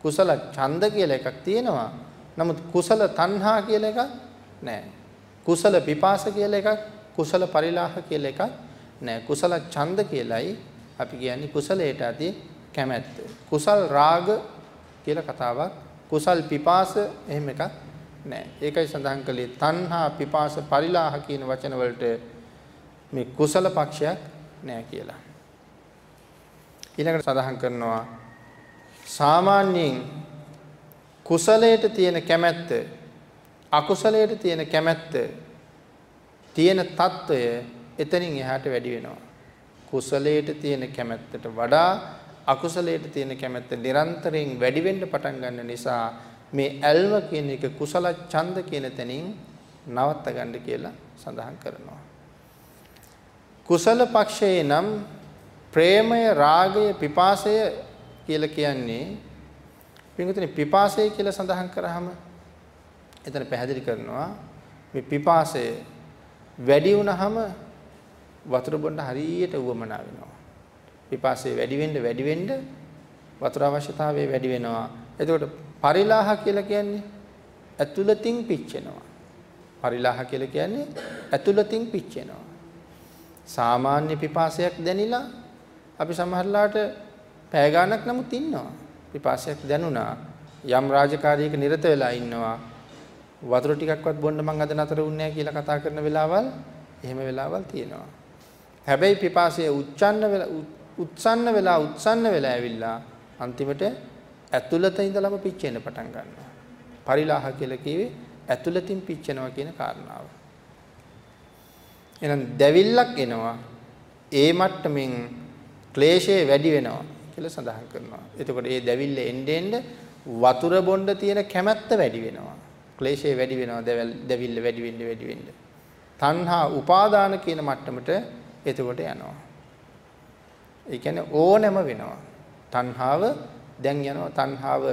කුසල ඡන්ද කියලා එකක් තියෙනවා. නමුත් කුසල තණ්හා කියලා එකක් නැහැ. කුසල පිපාස කියලා එකක්, කුසල පරිලාහ කියලා එකක් නැහැ. කුසල ඡන්ද කියලයි අපි කියන්නේ කුසලයට ඇති කැමැත්ත. කුසල් රාග කියලා කතාවක්, කුසල් පිපාස එහෙම එකක් නැහැ. ඒකයි සඳහන් කළේ තණ්හා පිපාස පරිලාහ කියන වචන වලට මේ කුසල පක්ෂයක් නැහැ කියලා. ඊළඟට සඳහන් කරනවා සාමාන්‍යයෙන් කුසලයට තියෙන කැමැත්ත අකුසලයට තියෙන කැමැත්ත තියෙන తত্ত্বය එතනින් එහාට වැඩි වෙනවා. කුසලයට තියෙන කැමැත්තට වඩා අකුසලයට තියෙන කැමැත්ත නිරන්තරයෙන් වැඩි වෙන්න පටන් ගන්න නිසා මේ ඇල්ම කියන එක කුසල ඡන්ද කියන තැනින් නවත්ත ගන්න කියලා සඳහන් කරනවා. කුසල පක්ෂයේ නම් ප්‍රේමය, රාගය, පිපාසය කියලා කියන්නේ පින්විතනේ පිපාසය කියලා සඳහන් කරාම එතන පැහැදිලි කරනවා මේ පිපාසය වැඩි වුණාම වතුර බොන්න හරියට උවමනා වෙනවා. පිපාසය වැඩි වෙන්න වැඩි වෙන්න වතුර අවශ්‍යතාවය වැඩි වෙනවා. එතකොට පරිලාහ කියලා කියන්නේ ඇතුළතින් පිච්චෙනවා. පරිලාහ කියලා කියන්නේ ඇතුළතින් පිච්චෙනවා. සාමාන්‍ය පිපාසයක් දැනිලා අපි සමහරලාට පැය ගාණක් නමුත් ඉන්නවා. පිපාසයක් දැනුණා. යම් රාජකාරියක නිරත වෙලා ඉන්නවා. වතුර ටිකක්වත් බොන්න මං අද නතර වුණේ කියලා කතා කරන වෙලාවල් එහෙම වෙලාවල් තියෙනවා. හැබැයි පිපාසය උච්චන්න වෙලා උත්සන්න වෙලා උත්සන්න වෙලා ඇවිල්ලා අන්තිමට ඇතුළත ඉඳලම පිච්චෙන්න පටන් ගන්නවා. පරිලාහ කියලා කිව්වේ ඇතුළතින් පිච්චෙනවා කියන කාරණාව. එහෙනම් දැවිල්ලක් එනවා. ඒ මට්ටමින් ක්ලේශය වැඩි වෙනවා කියලා සඳහන් කරනවා. එතකොට ඒ දැවිල්ල එන්න එන්න වතුර බොණ්ඩ තියෙන කැමැත්ත වැඩි වෙනවා. ක්ලේශය වැඩි වෙනවා දැවිල්ල වැඩි වෙන්න වැඩි වෙන්න. තණ්හා උපාදාන කියන මට්ටමට එතකොට යනවා. ඒ කියන්නේ ඕනෑම වෙනවා. තණ්හාව දැන් යනවා තණ්හාව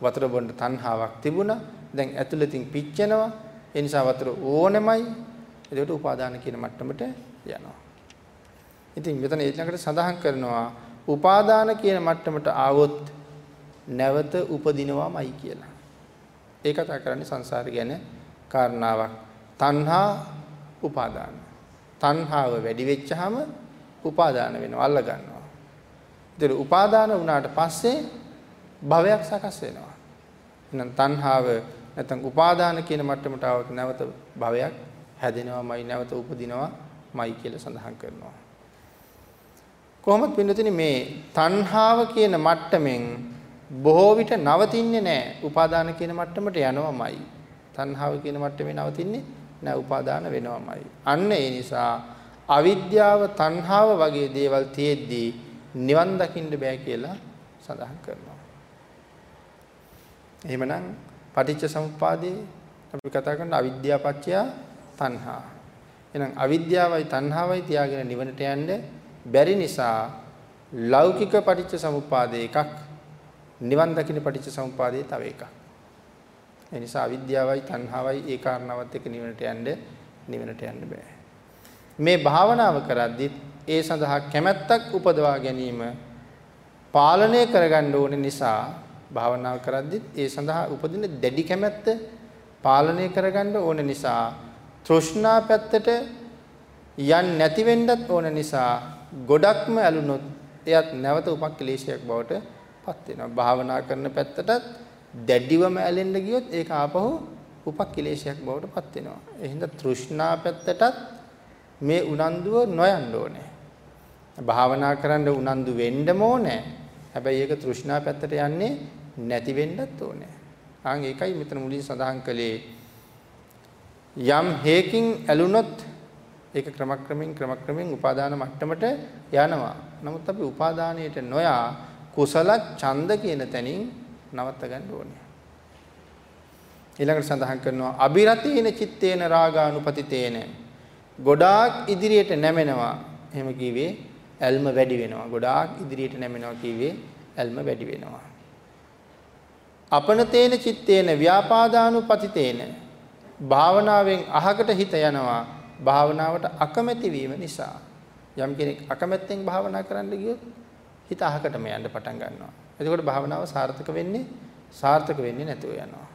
වතුර බොන්න තණ්හාවක් තිබුණා. දැන් ඇතුළතින් පිච්චෙනවා. ඒ නිසා වතුර ඕනෙමයි. එතකොට උපාදාන කියන මට්ටමට යනවා. ඉතින් මෙතන ඊළඟට සඳහන් කරනවා උපාදාන කියන මට්ටමට ආවොත් නැවත උපදිනවාමයි කියලා. ඒ කතා කරන්නේ සංසාරය ගැන කාරණාවක්. තණ්හා උපාදාන. තණ්හාව වැඩි වෙච්චාම උපාදාන වෙනවා අල්ල ගන්නවා. ඒතර උපාදාන වුණාට පස්සේ භවයක් සකස් වෙනවා. එහෙනම් තණ්හාව නැත්නම් උපාදාන කියන මට්ටමට આવත් නැවත භවයක් හැදෙනවාමයි නැවත උපදිනවාමයි කියලා සඳහන් කරනවා. කොහොමද පින්නතුනි මේ තණ්හාව කියන මට්ටමින් බොහෝ විට නවතින්නේ නැහැ. උපාදාන කියන මට්ටමට යනවාමයි. තණ්හාව කියන මට්ටමේ නවතින්නේ නැහැ. උපාදාන වෙනවාමයි. අන්න ඒ නිසා අවිද්‍යාව තණ්හාව වගේ දේවල් තියෙද්දී නිවන් දකින්න බෑ කියලා සඳහන් කරනවා. එහෙමනම් පටිච්ච සමුප්පාදේ අපි කතා කරන අවිද්‍යාව පත්‍ය තණ්හා. එහෙනම් අවිද්‍යාවයි තණ්හාවයි තියාගෙන නිවනට යන්න බැරි නිසා ලෞකික පටිච්ච සමුප්පාදේ එකක් නිවන් දකින්න පටිච්ච සමුප්පාදේ තව එකක්. ඒ නිසා අවිද්‍යාවයි තණ්හාවයි ඒ කාරණාවත් එක්ක නිවනට යන්න නිවනට යන්න බෑ. මේ භාවනාව කරද්දිත් ඒ සඳහා කැමැත්තක් උපදවා ගැනීම පාලනය කරගන්න ඕන නිසා භාවනාව කරද්දිත් ඒ සඳහා උපදින දැඩි කැමැත්ත පාලනය කරගන්න ඕන නිසා තෘෂ්ණා පැත්තට යන් නැති වෙන්නත් ඕන නිසා ගොඩක්ම ඇලුනොත් එයත් නැවත උපක්ලේශයක් බවට පත් වෙනවා. භාවනා කරන පැත්තටත් දැඩිවම ඇලෙන්න ගියොත් ඒක ආපහු උපක්ලේශයක් බවට පත් වෙනවා. එහෙනම් තෘෂ්ණා පැත්තටත් මේ උනන්දුව නොයන්න ඕනේ. භාවනා කරන්න උනන්දු වෙන්නම ඕනේ. හැබැයි ඒක තෘෂ්ණා පැත්තට යන්නේ නැති වෙන්නත් ඕනේ. ආන් ඒකයි මෙතන මුලින් සඳහන් කළේ යම් හේකින් ඇලුනොත් ඒක ක්‍රමක්‍රමයෙන් ක්‍රමක්‍රමයෙන් උපාදාන මට්ටමට යනවා. නමුත් අපි උපාදානයට නොයා කුසල ඡන්ද කියන තැනින් නවත්ත ගන්න ඕනේ. ඊළඟට සඳහන් කරනවා අබිරතේන චිත්තේන රාගානුපතිතේන ගොඩාක් ඉදිරියට නැමෙනවා. එහෙම කිව්වේ ඇල්ම වැඩි වෙනවා. ගොඩාක් ඉදිරියට නැමෙනවා කිව්වේ ඇල්ම වැඩි වෙනවා. අපනතේන චිත්තේන ව්‍යාපාදානුපතිතේන භාවනාවෙන් අහකට හිත යනවා භාවනාවට අකමැති වීම නිසා. යම් කෙනෙක් අකමැත්තෙන් භාවනා කරන්න ගියොත් හිත අහකටම යන්න පටන් ගන්නවා. එතකොට භාවනාව සාර්ථක වෙන්නේ සාර්ථක වෙන්නේ නැතුව යනවා.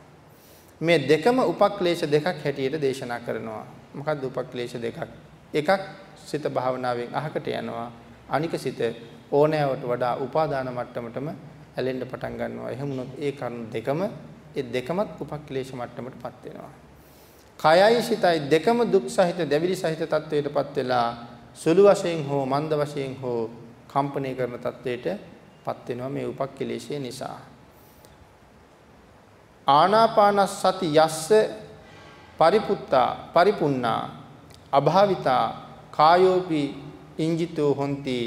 මේ දෙකම උපක්ලේශ දෙකක් හැටියට දේශනා කරනවා. මොකක්ද උපක්ලේශ දෙකක්? එකක් සිත භාවනාවෙන් අහකට යනවා. අනික සිත ඕනෑවට වඩා උපාදාන මට්ටමටම ඇලෙන්න පටන් ගන්නවා. එහෙම වුණොත් ඒ කරුණු දෙකම ඒ දෙකමත් උපක්ලේශ මට්ටමටපත් වෙනවා. කයයි සිතයි දෙකම දුක් සහිත දැවිලි සහිත තත්වයටපත් වෙලා සුළු වශයෙන් හෝ මන්ද වශයෙන් හෝ කම්පණය කරන තත්වයටපත් වෙනවා මේ උපක්ලේශය නිසා. ආනාපාන සති යස්ස පරිපුත්තා පරිපුන්නා අභාවිතා කායෝපි ඉංජිතෝ හොಂತಿ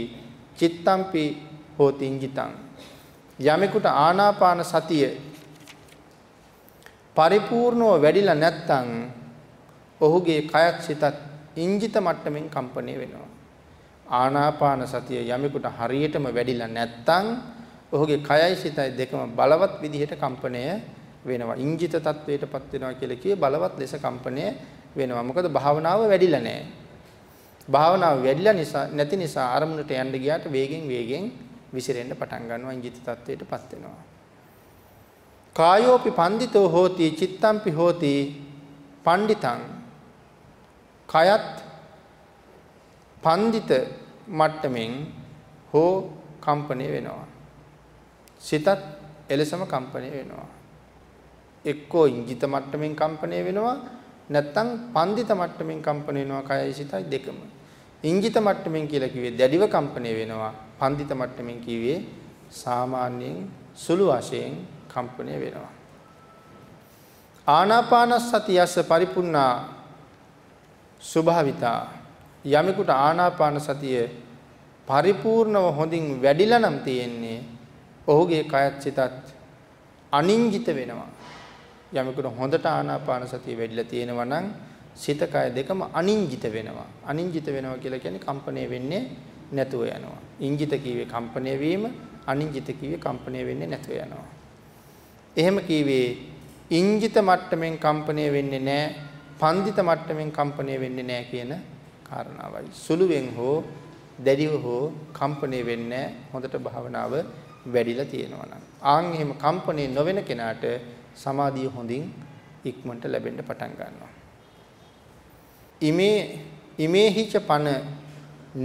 චිත්තම්පි හෝති ඉංජිතං යමෙකුට ආනාපාන සතිය පරිපූර්ණව වැඩිලා නැත්නම් ඔහුගේ කයත් සිතත් ඉංජිත මට්ටමින් කම්පණය වෙනවා. ආනාපාන සතිය යමෙකුට හරියටම වැඩිලා නැත්නම් ඔහුගේ කයයි සිතයි දෙකම බලවත් විදිහට කම්පණය වෙනවා. ඉංජිත තත්වයටපත් වෙනවා කියලා කියේ බලවත් ලෙස කම්පණය වෙනවා. මොකද භාවනාව වැඩිලා නැහැ. භාවනාව වැඩිලා නිසා නැති නිසා අරමුණට යන්න ගියාට වේගෙන් වේගෙන් විසිරෙන්න පටන් ගන්නවා ඉංජිත තත්වයටපත් වෙනවා. කායෝපි පන්දිතෝ හෝති චිත්තම්පි හෝති පණ්ඩිතං කයත් පන්දිත මට්ටමින් හෝ කම්පණය වෙනවා. සිතත් එලෙසම කම්පණය වෙනවා. එක්කෝ ඉංජිත මට්ටමින් කම්පණය වෙනවා නැත්නම් පන්දිත මට්ටමින් කම්පණය වෙනවා කයයි සිතයි දෙකම. ඉංජිත මට්ටමින් කියලා කිව්වේ දැඩිව කම්පණය වෙනවා. පන්දිත මට්ටමින් කිව්වේ සාමාන්‍යයෙන් සුළු වශයෙන් කම්පණය වෙනවා. ආනාපානසතියස්ස පරිපූර්ණා ස්වභාවිතා යමෙකුට ආනාපාන සතිය පරිපූර්ණව හොඳින් වැඩිලා නම් තියෙන්නේ ඔහුගේ කයත් සිතත් අනින්ජිත වෙනවා. යමෙකුට හොඳට ආනාපාන සතිය වැඩිලා තියෙනවා නම් සිත කය දෙකම අනින්ජිත වෙනවා. අනින්ජිත වෙනවා කියලා කියන්නේ කම්පණය වෙන්නේ නැතුව යනවා. ඉංජිත කීවේ කම්පණය වීම, අනින්ජිත කීවේ කම්පණය වෙන්නේ නැතුව යනවා. එහෙම කීවේ ඉංජිත මට්ටමින් කම්පණය වෙන්නේ නැහැ, පන්දිත මට්ටමින් කම්පණය වෙන්නේ නැහැ කියන කාරණාවයි. සුළුවෙන් හෝ දැඩිව හෝ කම්පණය වෙන්නේ හොඳට භාවනාව වැඩිලා තියෙනවා නම්. ආන් එහෙම කම්පණය නොවන කෙනාට සමාධිය හොඳින් ඉක්මනට ලැබෙන්න පටන් ගන්නවා. ඉමේ ඉමේහිච පන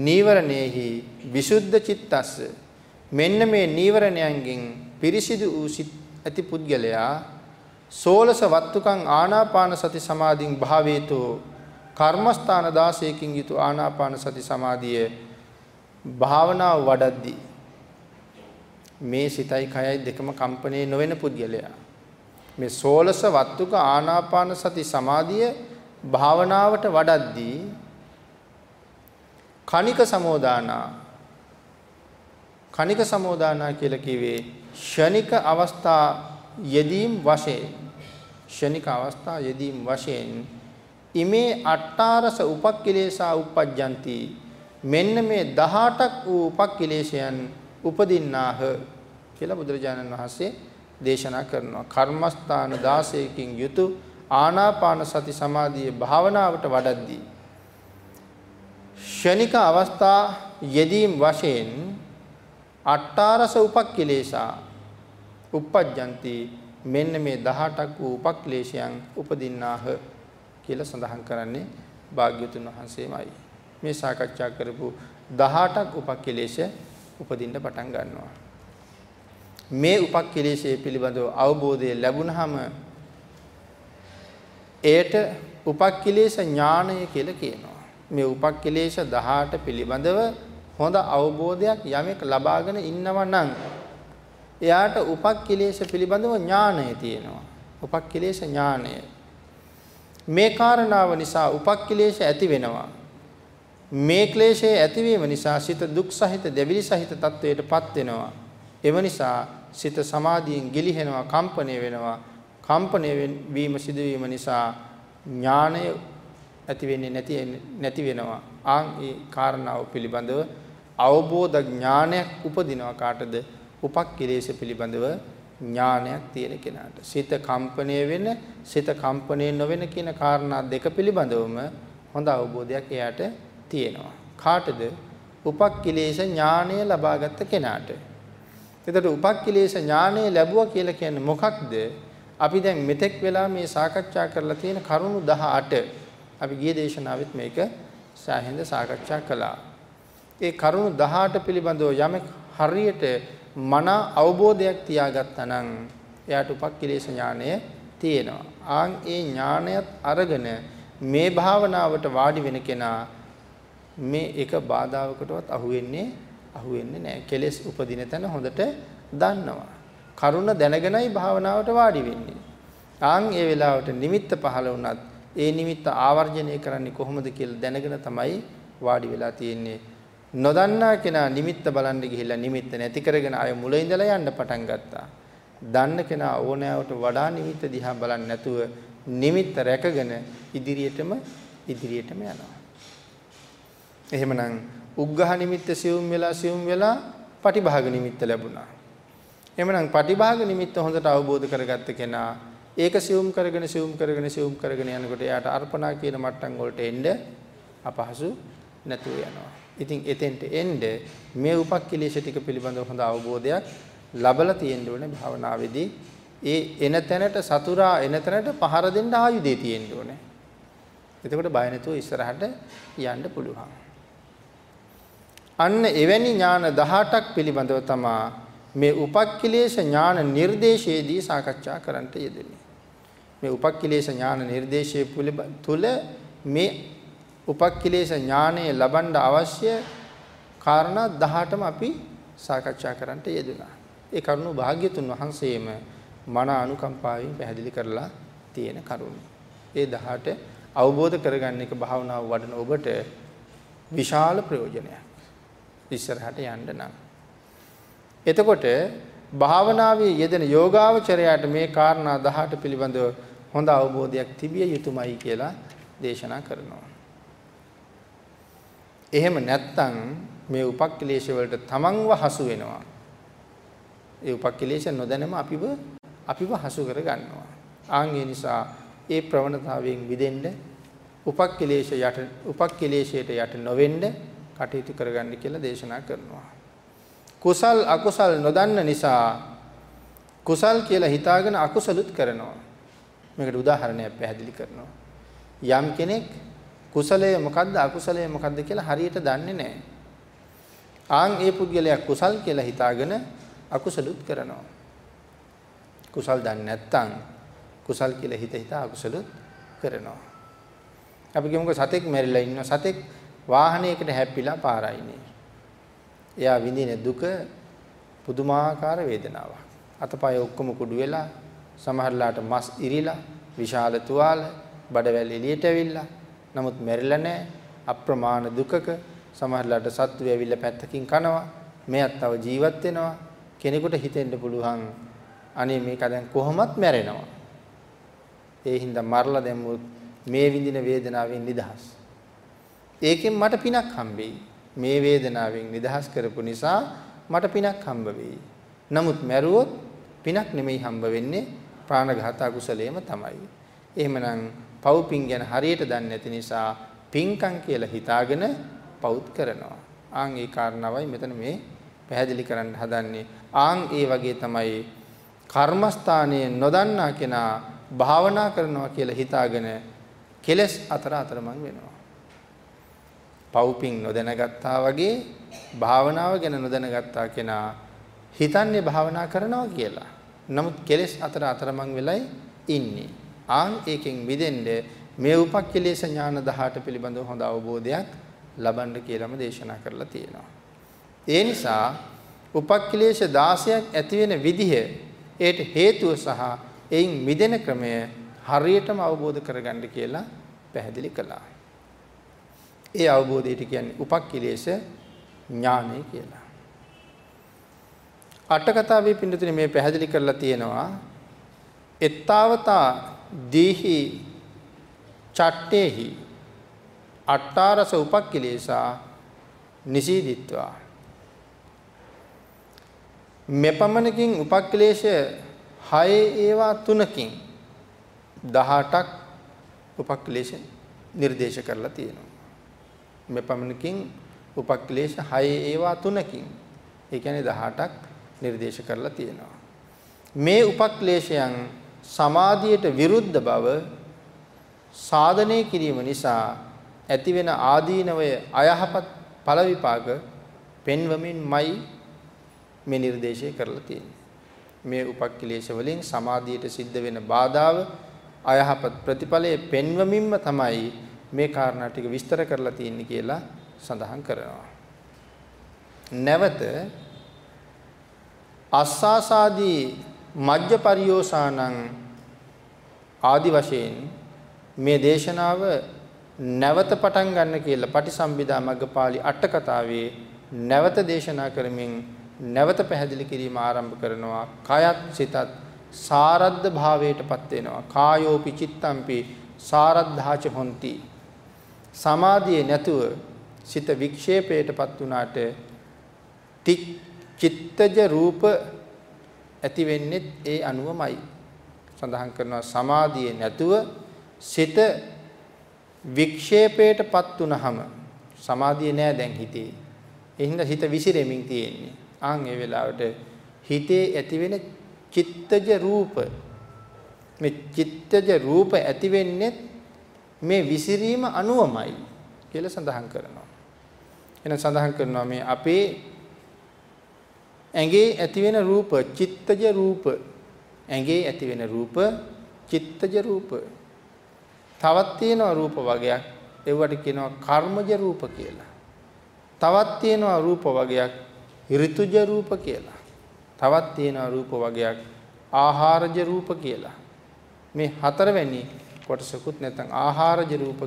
නීවරණේහි විසුද්ධ චිත්තස්ස මෙන්න මේ නීවරණයන්ගෙන් පිරිසිදු වූ සිත් ඇති පුද්ගලයා සෝලස වත්තුකං ආනාපාන සති සමාධින් භාවේතෝ කර්මස්ථාන 16කින් යුතු ආනාපාන සති සමාධිය භාවනාව වඩද්දී මේ සිතයි කයයි දෙකම කම්පණය නොවන පුද්ගලයා. මේ සෝලස වත්තුක ආනාපාන සති සමාධිය භාවනාවට වඩද්දී කණික සමෝදානා කණික සමෝදානා කියලා කිව්වේ ෂණික අවස්ථා යෙදීම් වශයෙන් ෂණික අවස්ථා යෙදීම් වශයෙන් ඉමේ අට්ඨාරස උපක්ඛිලේසා උපජ්ජಂತಿ. මෙන්න මේ 18ක් වූ උපක්ඛිලේශයන් උපදින්නාහ කියලා බුදුරජාණන් වහන්සේ දේශනා කරනවා. කර්මස්ථාන 16කින් යුතු ආනාපාන සති සමාධියේ භාවනාවට වඩද්දී. ෂණික අවස්ථා යෙදීම් වශයෙන් අට්ඨාරස උපක්ඛිලේශා උපජ්ජಂತಿ මෙන්න මේ 18ක් වූ උපක්ලේශයන් උපදින්නාහ කියලා සඳහන් කරන්නේ භාග්‍යතුන් වහන්සේමයි. මේ සාකච්ඡා කරපු 18ක් උපක්ලේශ උපදින්න පටන් ගන්නවා. මේ උපක්ලේශයේ පිළිබඳව අවබෝධය ලැබුණාම එයට උපක්ලේශ ඥානය කියලා කියනවා. මේ උපක්ලේශ 18 පිළිබඳව හොඳ අවබෝධයක් යමෙක් ලබාගෙන ඉන්නවා නම් එයාට උපක්ලේශ පිළිබඳව ඥානය තියෙනවා. උපක්ලේශ ඥානය මේ කාරණාව නිසා උපක්ඛිලේශ ඇති වෙනවා. මේ ක්ලේශයේ ඇතිවීම නිසා සිත දුක් සහිත දෙවිලි සහිත තත්වයටපත් වෙනවා. එව නිසා සිත සමාධියෙන් ගිලිහෙනවා, කම්පණය වෙනවා. කම්පණය වීම සිදුවීම නිසා ඥානය ඇති වෙන්නේ නැති නැති වෙනවා. ආන් ඒ කාරණාව පිළිබඳව අවබෝධ ඥානයක් උපදිනවා කාටද? උපක්ඛිලේශ පිළිබඳව ඥානයක් තියෙන කෙනාට. සිත කම්පණය වෙන, සිත කම්පණය නොවන කියන කාරණා දෙක පිළිබඳවම හොඳ අවබෝධයක් එයාට තියෙනවා. කාටද? උපක්ඛිලේශ ඥානය ලබාගත් කෙනාට. එතකොට උපක්ඛිලේශ ඥානය ලැබුවා කියලා කියන්නේ මොකක්ද? අපි දැන් මෙතෙක් වෙලා මේ සාකච්ඡා කරලා තියෙන කරුණු 18 අපි ගිය දේශනාවෙත් මේක සාහෙන්ද සාකච්ඡා කළා. ඒ කරුණු 18 පිළිබඳව යමෙක් හරියට මන අවබෝධයක් තියාගත්තා නම් එයාට උපක්ඛිලේශ ඥානය තියෙනවා. ආන් ඒ ඥානයත් අරගෙන මේ භාවනාවට වාඩි වෙන කෙනා මේ එක බාධාවකටවත් අහු වෙන්නේ අහු වෙන්නේ නැහැ. කෙලෙස් උපදින තැන හොඳට දන්නවා. කරුණ දැනගෙනයි භාවනාවට වාඩි වෙන්නේ. ආන් ඒ වෙලාවට නිමිත්ත පහළ වුණත් ඒ නිමිත්ත ආවර්ජනය කරන්නේ කොහොමද කියලා දැනගෙන තමයි වාඩි වෙලා තියෙන්නේ. නොදන්නා කෙනා නිමිත්ත බලන්න ගිහිල්ලා නිමිත්ත නැති කරගෙන ආය මුල ඉඳලා යන්න පටන් ගත්තා. දන්න කෙනා ඕනෑවට වඩා නිමිත්ත දිහා බලන්නේ නැතුව නිමිත්ත රැකගෙන ඉදිරියටම ඉදිරියටම යනවා. එහෙමනම් උග්ඝහ නිමිත්ත සියුම් වෙලා සියුම් වෙලා පටිභාග නිමිත්ත ලැබුණා. එහෙමනම් පටිභාග නිමිත්ත හොඳට අවබෝධ කරගත්ත කෙනා ඒක සියුම් කරගෙන සියුම් කරගෙන සියුම් කරගෙන යනකොට එයාට අර්පණා කියන මට්ටම් වලට එන්න අපහසු නැතුව යනවා. ඉතින් එතෙන්ට එන්න මේ උපක්ඛිලේශ ටික පිළිබඳව හොඳ අවබෝධයක් ලබලා තියෙන්න ඕනේ භාවනාවේදී. ඒ එන තැනට සතුරා එන තැනට පහර දෙන්න ආයුධය තියෙන්න ඕනේ. එතකොට බය නැතුව ඉස්සරහට යන්න පුළුවන්. අන්න එවැනි ඥාන 18ක් පිළිබඳව තමා මේ උපක්ඛිලේශ ඥාන නිර්දේශයේදී සාකච්ඡා කරන්නට යෙදෙන්නේ. මේ උපක්ඛිලේශ ඥාන නිර්දේශයේ තුල මේ උපක්ඛිලේශ ඥානය ලබන්න අවශ්‍ය කාරණා 18ම අපි සාකච්ඡා කරන්නට යෙදුණා. ඒ කරුණු භාග්‍යතුන් වහන්සේම මන අනුකම්පාවෙන් පැහැදිලි කරලා තියෙන කරුණු. ඒ 18 අවබෝධ කරගන්න එක භාවනාව වඩන ඔබට විශාල ප්‍රයෝජනයක්. ඉස්සරහට යන්න නම්. එතකොට භාවනාවේ යෙදෙන යෝගාවචරයට මේ කාරණා 18 පිළිබඳව හොඳ අවබෝධයක් තිබිය යුතුමයි කියලා දේශනා කරනවා. එහෙම නැත්නම් මේ උපක්ඛලේශ වලට තමන්ව හසු වෙනවා. ඒ උපක්ඛලේශ නොදැනම අපිව අපිව හසු කර ගන්නවා. ආන් ඒ නිසා ඒ ප්‍රවණතාවයෙන් විදෙන්න උපක්ඛලේශ යට උපක්ඛලේශයට යට නොවෙන්න කටයුතු කරගන්න කියලා දේශනා කරනවා. කුසල් අකුසල් නොදන්න නිසා කුසල් කියලා හිතාගෙන අකුසලුත් කරනවා. මේකට උදාහරණයක් පැහැදිලි කරනවා. යම් කෙනෙක් කුසලය මොකද්ද අකුසලය මොකද්ද කියලා හරියට දන්නේ නැහැ. ආන් ඒ පුද්ගලයා කුසල් කියලා හිතාගෙන අකුසලුත් කරනවා. කුසල් දන්නේ නැත්නම් කුසල් කියලා හිත හිතා අකුසලුත් කරනවා. අපි කියමුකෝ සතෙක් මැරිලා ඉන්න සතෙක් වාහනයකට හැප්පිලා පාරයිනේ. එයා විඳින දුක පුදුමාකාර වේදනාවක්. අතපය ඔක්කොම කුඩු වෙලා සමහරලාට මස් ඉරිලා විශාල තුවාල බඩවැල් එළියට ඇවිල්ලා නමුත් මැරිලා නැහැ. අප්‍රමාණ දුකක සමහරලාට සත්තු ඇවිල්ලා පැත්තකින් කනවා. මෙයත් තව ජීවත් වෙනවා. කෙනෙකුට හිතෙන්න පුළුවන් අනේ මේක දැන් කොහොමත් මැරෙනවා. ඒ හින්දා මරලා දැම්මොත් මේ විඳින වේදනාවෙන් නිදහස්. ඒකෙන් මට පිනක් හම්බෙයි මේ වේදනාවෙන් නිදහස් කරපු නිසා මට පිනක් හම්බ වෙයි. නමුත් මැරුවොත් පිනක් නෙමෙයි හම්බ වෙන්නේ ප්‍රාණඝාත අකුසලයේම තමයි. එහෙමනම් පව් පින් ගැන හරියට දන්නේ නැති නිසා පින්කම් කියලා හිතාගෙන පවුත් කරනවා. ආන් ඒ කාරණාවයි මෙතන මේ පැහැදිලි කරන්න හදන්නේ. ආන් ඒ වගේ තමයි කර්මස්ථානයේ නොදන්නා කෙනා භාවනා කරනවා කියලා හිතාගෙන කෙලස් අතර අතරමං වෙනවා. පව්පින් නොදැනගත්තා වගේ භාවනාව ගැන නොදැනගත්තා කෙනා හිතන්නේ භාවනා කරනවා කියලා. නමුත් කෙලෙස් අතර අතරමං වෙලයි ඉන්නේ. ආන් ඒකෙන් මිදෙන්න මේ උපක්ඛලේශ ඥාන 18 පිළිබඳව හොඳ අවබෝධයක් ලබන්න කියලාම දේශනා කරලා තියෙනවා. ඒ නිසා උපක්ඛලේශ 16ක් ඇති වෙන විදිහ ඒට හේතුව සහ එයින් මිදෙන ක්‍රමය හරියටම අවබෝධ කරගන්න කියලා පැහැදිලි කළා. ඒ අවබෝධයට කියන්නේ උපක්ඛිලේශ ඥානය කියලා. අට කතාවේ පින්නතුනේ මේ පැහැදිලි කරලා තියෙනවා එත්තාවතා දීහි චට්ටේහි අට්ටාරස උපක්ඛිලේසා නිසීදිත්වා මෙපමණකින් උපක්ඛිලේශ 6 ඒවා තුනකින් 18ක් උපක්ඛිලේශ නිර්දේශ කරලා තියෙනවා මෙපමණකින් උපක්ලේශ 6 ඒවා තුනකින් ඒ කියන්නේ 18ක් නිර්දේශ කරලා තියෙනවා. මේ උපක්ලේශයන් සමාධියට විරුද්ධ බව සාධනය කිරීම නිසා ඇතිවෙන ආදීනවය අයහපත් ඵල විපාක පෙන්වමින්මයි මේ නිර්දේශය කරලා තියෙන්නේ. මේ උපක්ලේශ වලින් සමාධියට සිද්ධ වෙන බාධාව අයහපත් ප්‍රතිඵලයේ පෙන්වමින්ම තමයි මේ කාරණා ටික විස්තර කරලා තියෙන්නේ කියලා සඳහන් කරනවා. නැවත අස්සාසාදී මජ්ජ පරියෝසානං ආදි වශයෙන් මේ දේශනාව නැවත පටන් ගන්න කියලා පටිසම්භිදා මග්ගපාළි අට කතාවේ නැවත දේශනා කරමින් නැවත පැහැදිලි කිරීම ආරම්භ කරනවා. කයත් සිතත් සාරද්ද භාවයටපත් වෙනවා. කායෝපි චිත්තම්පි සාරද්ධාච හොಂತಿ. සමාධියේ නැතුව සිත වික්ෂේපයටපත් වුණාට චිත්තජ රූප ඇති වෙන්නේ ඒ අනුවමයි. සඳහන් කරනවා සමාධියේ නැතුව සිත වික්ෂේපයටපත් වුනහම සමාධිය නෑ දැන් හිතේ. ඒ හින්දා හිත විසිරෙමින් තියෙන්නේ. ආන් ඒ වෙලාවට හිතේ ඇතිවෙන චිත්තජ රූප මේ චිත්තජ රූප ඇති වෙන්නේ මේ විසිරීම අනුවමයි කියලා සඳහන් කරනවා. එහෙනම් සඳහන් කරනවා මේ අපේ ඇඟේ ඇතිවෙන රූප, චිත්තජ රූප, ඇඟේ ඇතිවෙන රූප, චිත්තජ රූප. තවත් තියෙනවා රූප වගයක්. ඒවට කියනවා කර්මජ රූප කියලා. තවත් තියෙනවා රූප වගයක් ඍතුජ රූප කියලා. තවත් තියෙනවා රූප වගයක් ආහාරජ රූප කියලා. මේ හතරවෙනි කොටසකුත් නැත්නම් ආහාරජ රූප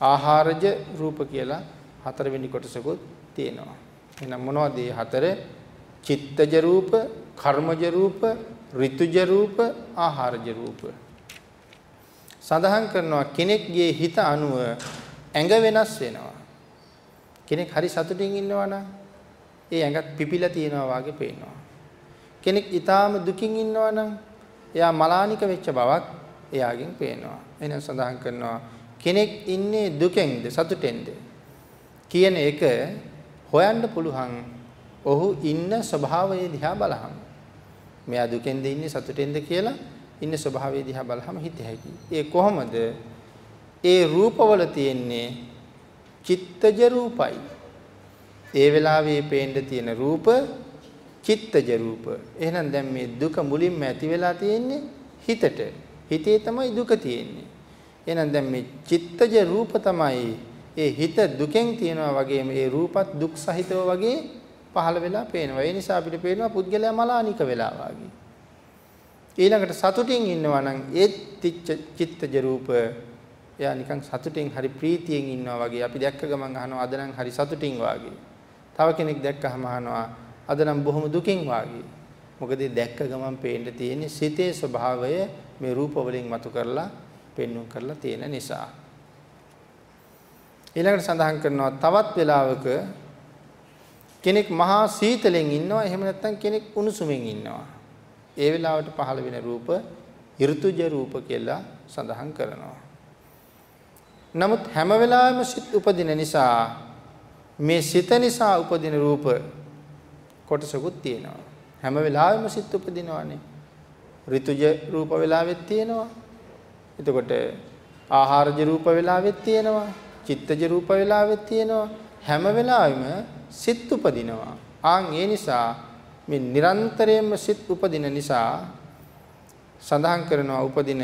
ආහාරජ රූප කියලා හතරවෙනි කොටසකුත් තියෙනවා. එහෙනම් මොනවද මේ හතර? චිත්තජ රූප, කර්මජ රූප, ඍතුජ රූප, ආහාරජ රූප. සඳහන් කරනවා කෙනෙක්ගේ හිත අනුව ඇඟ වෙනස් වෙනවා. කෙනෙක් හරි සතුටින් ඉන්නවා නම් ඒ ඇඟත් පිපිලා තියෙනවා වගේ පේනවා. කෙනෙක් ඊටාම දුකින් ඉන්නවා නම් එයා මලානික වෙච්ච බවක් එයාගෙන් පේනවා. එහෙනම් සඳහන් කරනවා කෙනෙක් ඉන්නේ දුකෙන්ද සතුටෙන්ද කියන එක හොයන්න පුළුවන් ඔහු ඉන්න ස්වභාවය දිහා බලහම. මෙයා දුකෙන්ද ඉන්නේ සතුටෙන්ද කියලා ඉන්න ස්වභාවය දිහා බලහම හිත හැකි. ඒ කොහොමද? ඒ රූපවල තියෙන්නේ චිත්තජ රූපයි. ඒ වෙලාවේ පේන්න තියෙන රූප චිත්තජ රූප. එහෙනම් දැන් මේ දුක මුලින්ම ඇති වෙලා තියෙන්නේ හිතට. හිතේ තමයි දුක තියෙන්නේ. එහෙනම් දැන් මේ චිත්තජ රූප තමයි ඒ හිත දුකෙන් තියනවා වගේම ඒ රූපත් දුක් සහිතව වගේ පහළ වෙලා පේනවා. ඒ නිසා අපිට පේනවා පුද්ගලයා මලානික වෙලා වගේ. ඊළඟට සතුටින් ඉන්නවා නම් ඒ චිත්තජ රූප එයා නිකන් සතුටින් හරි ප්‍රීතියෙන් ඉන්නවා වගේ අපි දැක්ක ගමන් අහනවා අද නම් හරි සතුටින් වාගේ. තව කෙනෙක් දැක්කහම අහනවා අද නම් බොහොම දුකින් වාගේ. මොකද දැක්ක ගමන් පේන්න තියෙන්නේ සිතේ ස්වභාවය මේ රූප වලින් මතු කරලා පෙන්වුම් කරලා තියෙන නිසා. ඊළඟට සඳහන් කරනවා තවත් වෙලාවක කෙනෙක් මහා සීතලෙන් ඉන්නවා එහෙම නැත්නම් කෙනෙක් උණුසුමින් ඉන්නවා. ඒ වෙලාවට පහළ වෙන රූප ඍතුජ රූප කියලා සඳහන් කරනවා. නමුත් හැම වෙලාවෙම සිත් උපදින නිසා මේ සිත නිසා උපදින රූප කොටසකුත් තියෙනවා. හැම වෙලාවෙම සිත් උපදිනවානේ. ඍතුජ රූප වෙලාවෙත් තියෙනවා. එතකොට ආහාරජ රූප වෙලාවෙත් තියෙනවා. චිත්තජ රූප වෙලාවෙත් තියෙනවා. හැම වෙලාවෙම සිත් උපදිනවා. ආන් ඒ නිසා මේ නිරන්තරයෙන්ම සිත් උපදින නිසා සඳහන් කරනවා උපදින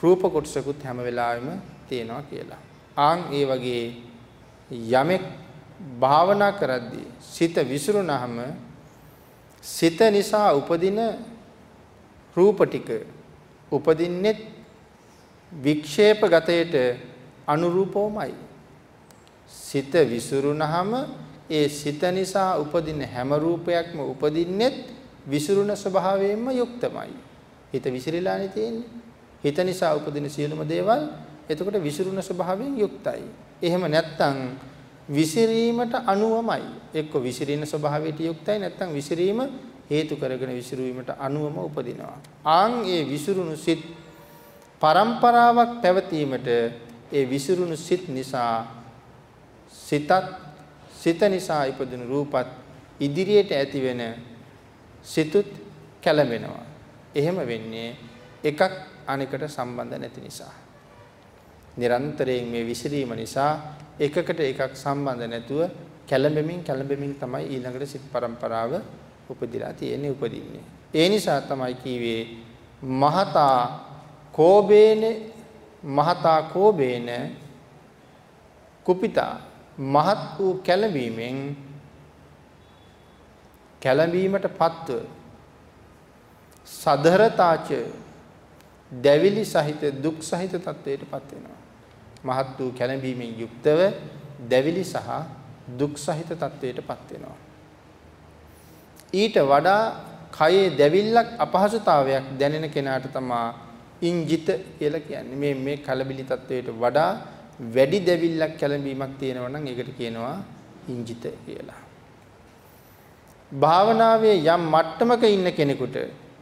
රූප කොටසකුත් හැම වෙලාවෙම තියෙනවා කියලා. ආන් ඒ වගේ යමෙක් භාවනා කරද්දී සිත විසිරුණාම සිත නිසා උපදින රූප ටික උපදින්නේ වික්ෂේප ගතයට අනුරූපවමයි. සිත විසිරුණාම ඒ සිත නිසා උපදින හැම රූපයක්ම උපදින්නෙත් විසිරුණ ස්වභාවයෙන්ම යුක්තමයි. හිත විසිරීලානේ තියෙන්නේ. හිත නිසා උපදින සියලුම දේවල් එතකොට විසිරුණ ස්වභාවයෙන් යුක්තයි. එහෙම නැත්නම් විසිරීමට අනුවමයි. එක්ක විසිරින ස්වභාවයට යුක්තයි නැත්නම් විසිරීම හේතු කරගෙන විසිරීමට අනුවම උපදිනවා. ආන් ඒ විසිරුණු සිත් પરම්පරාවක් පැවතීමට ඒ විසිරුණු සිත් නිසා සිතත් සිත නිසා ඉපදුණු රූපත් ඉදිරියට ඇති වෙන සිතුත් කැළඹෙනවා. එහෙම වෙන්නේ එකක් අනෙකට සම්බන්ධ නැති නිසා. නිරන්තරයෙන් මේ විසිරීම නිසා එකකට එකක් සම්බන්ධ නැතුව කැළඹෙමින් කැළඹෙමින් තමයි ඊළඟට සිත් પરම්පරාව උපදිලා තියෙන්නේ උපදින්නේ. ඒ නිසා තමයි කීවේ මහතා කෝබේන මහතා කෝබේන කුපිතා මහත් වූ කැළඹීමෙන් කැළඹීමට පත්ව සදරතාච දැවිලි සහිත දුක් සහිත තත්වයටපත් වෙනවා. මහත් වූ කැළඹීමෙන් යුක්තව දැවිලි සහ දුක් සහිත තත්වයටපත් වෙනවා. ඊට වඩා කයේ දැවිල්ලක් අපහසුතාවයක් දැනෙන කෙනාට තමා ඉංජිත කියලා කියන්නේ. මේ මේ කලබිලි තත්වයට වඩා වැඩි දැවිල්ලක් කැළඹීමක් තියෙනවා නම් ඒකට කියනවා ඉංජිත කියලා. භාවනාවේ යම් මට්ටමක ඉන්න කෙනෙකුට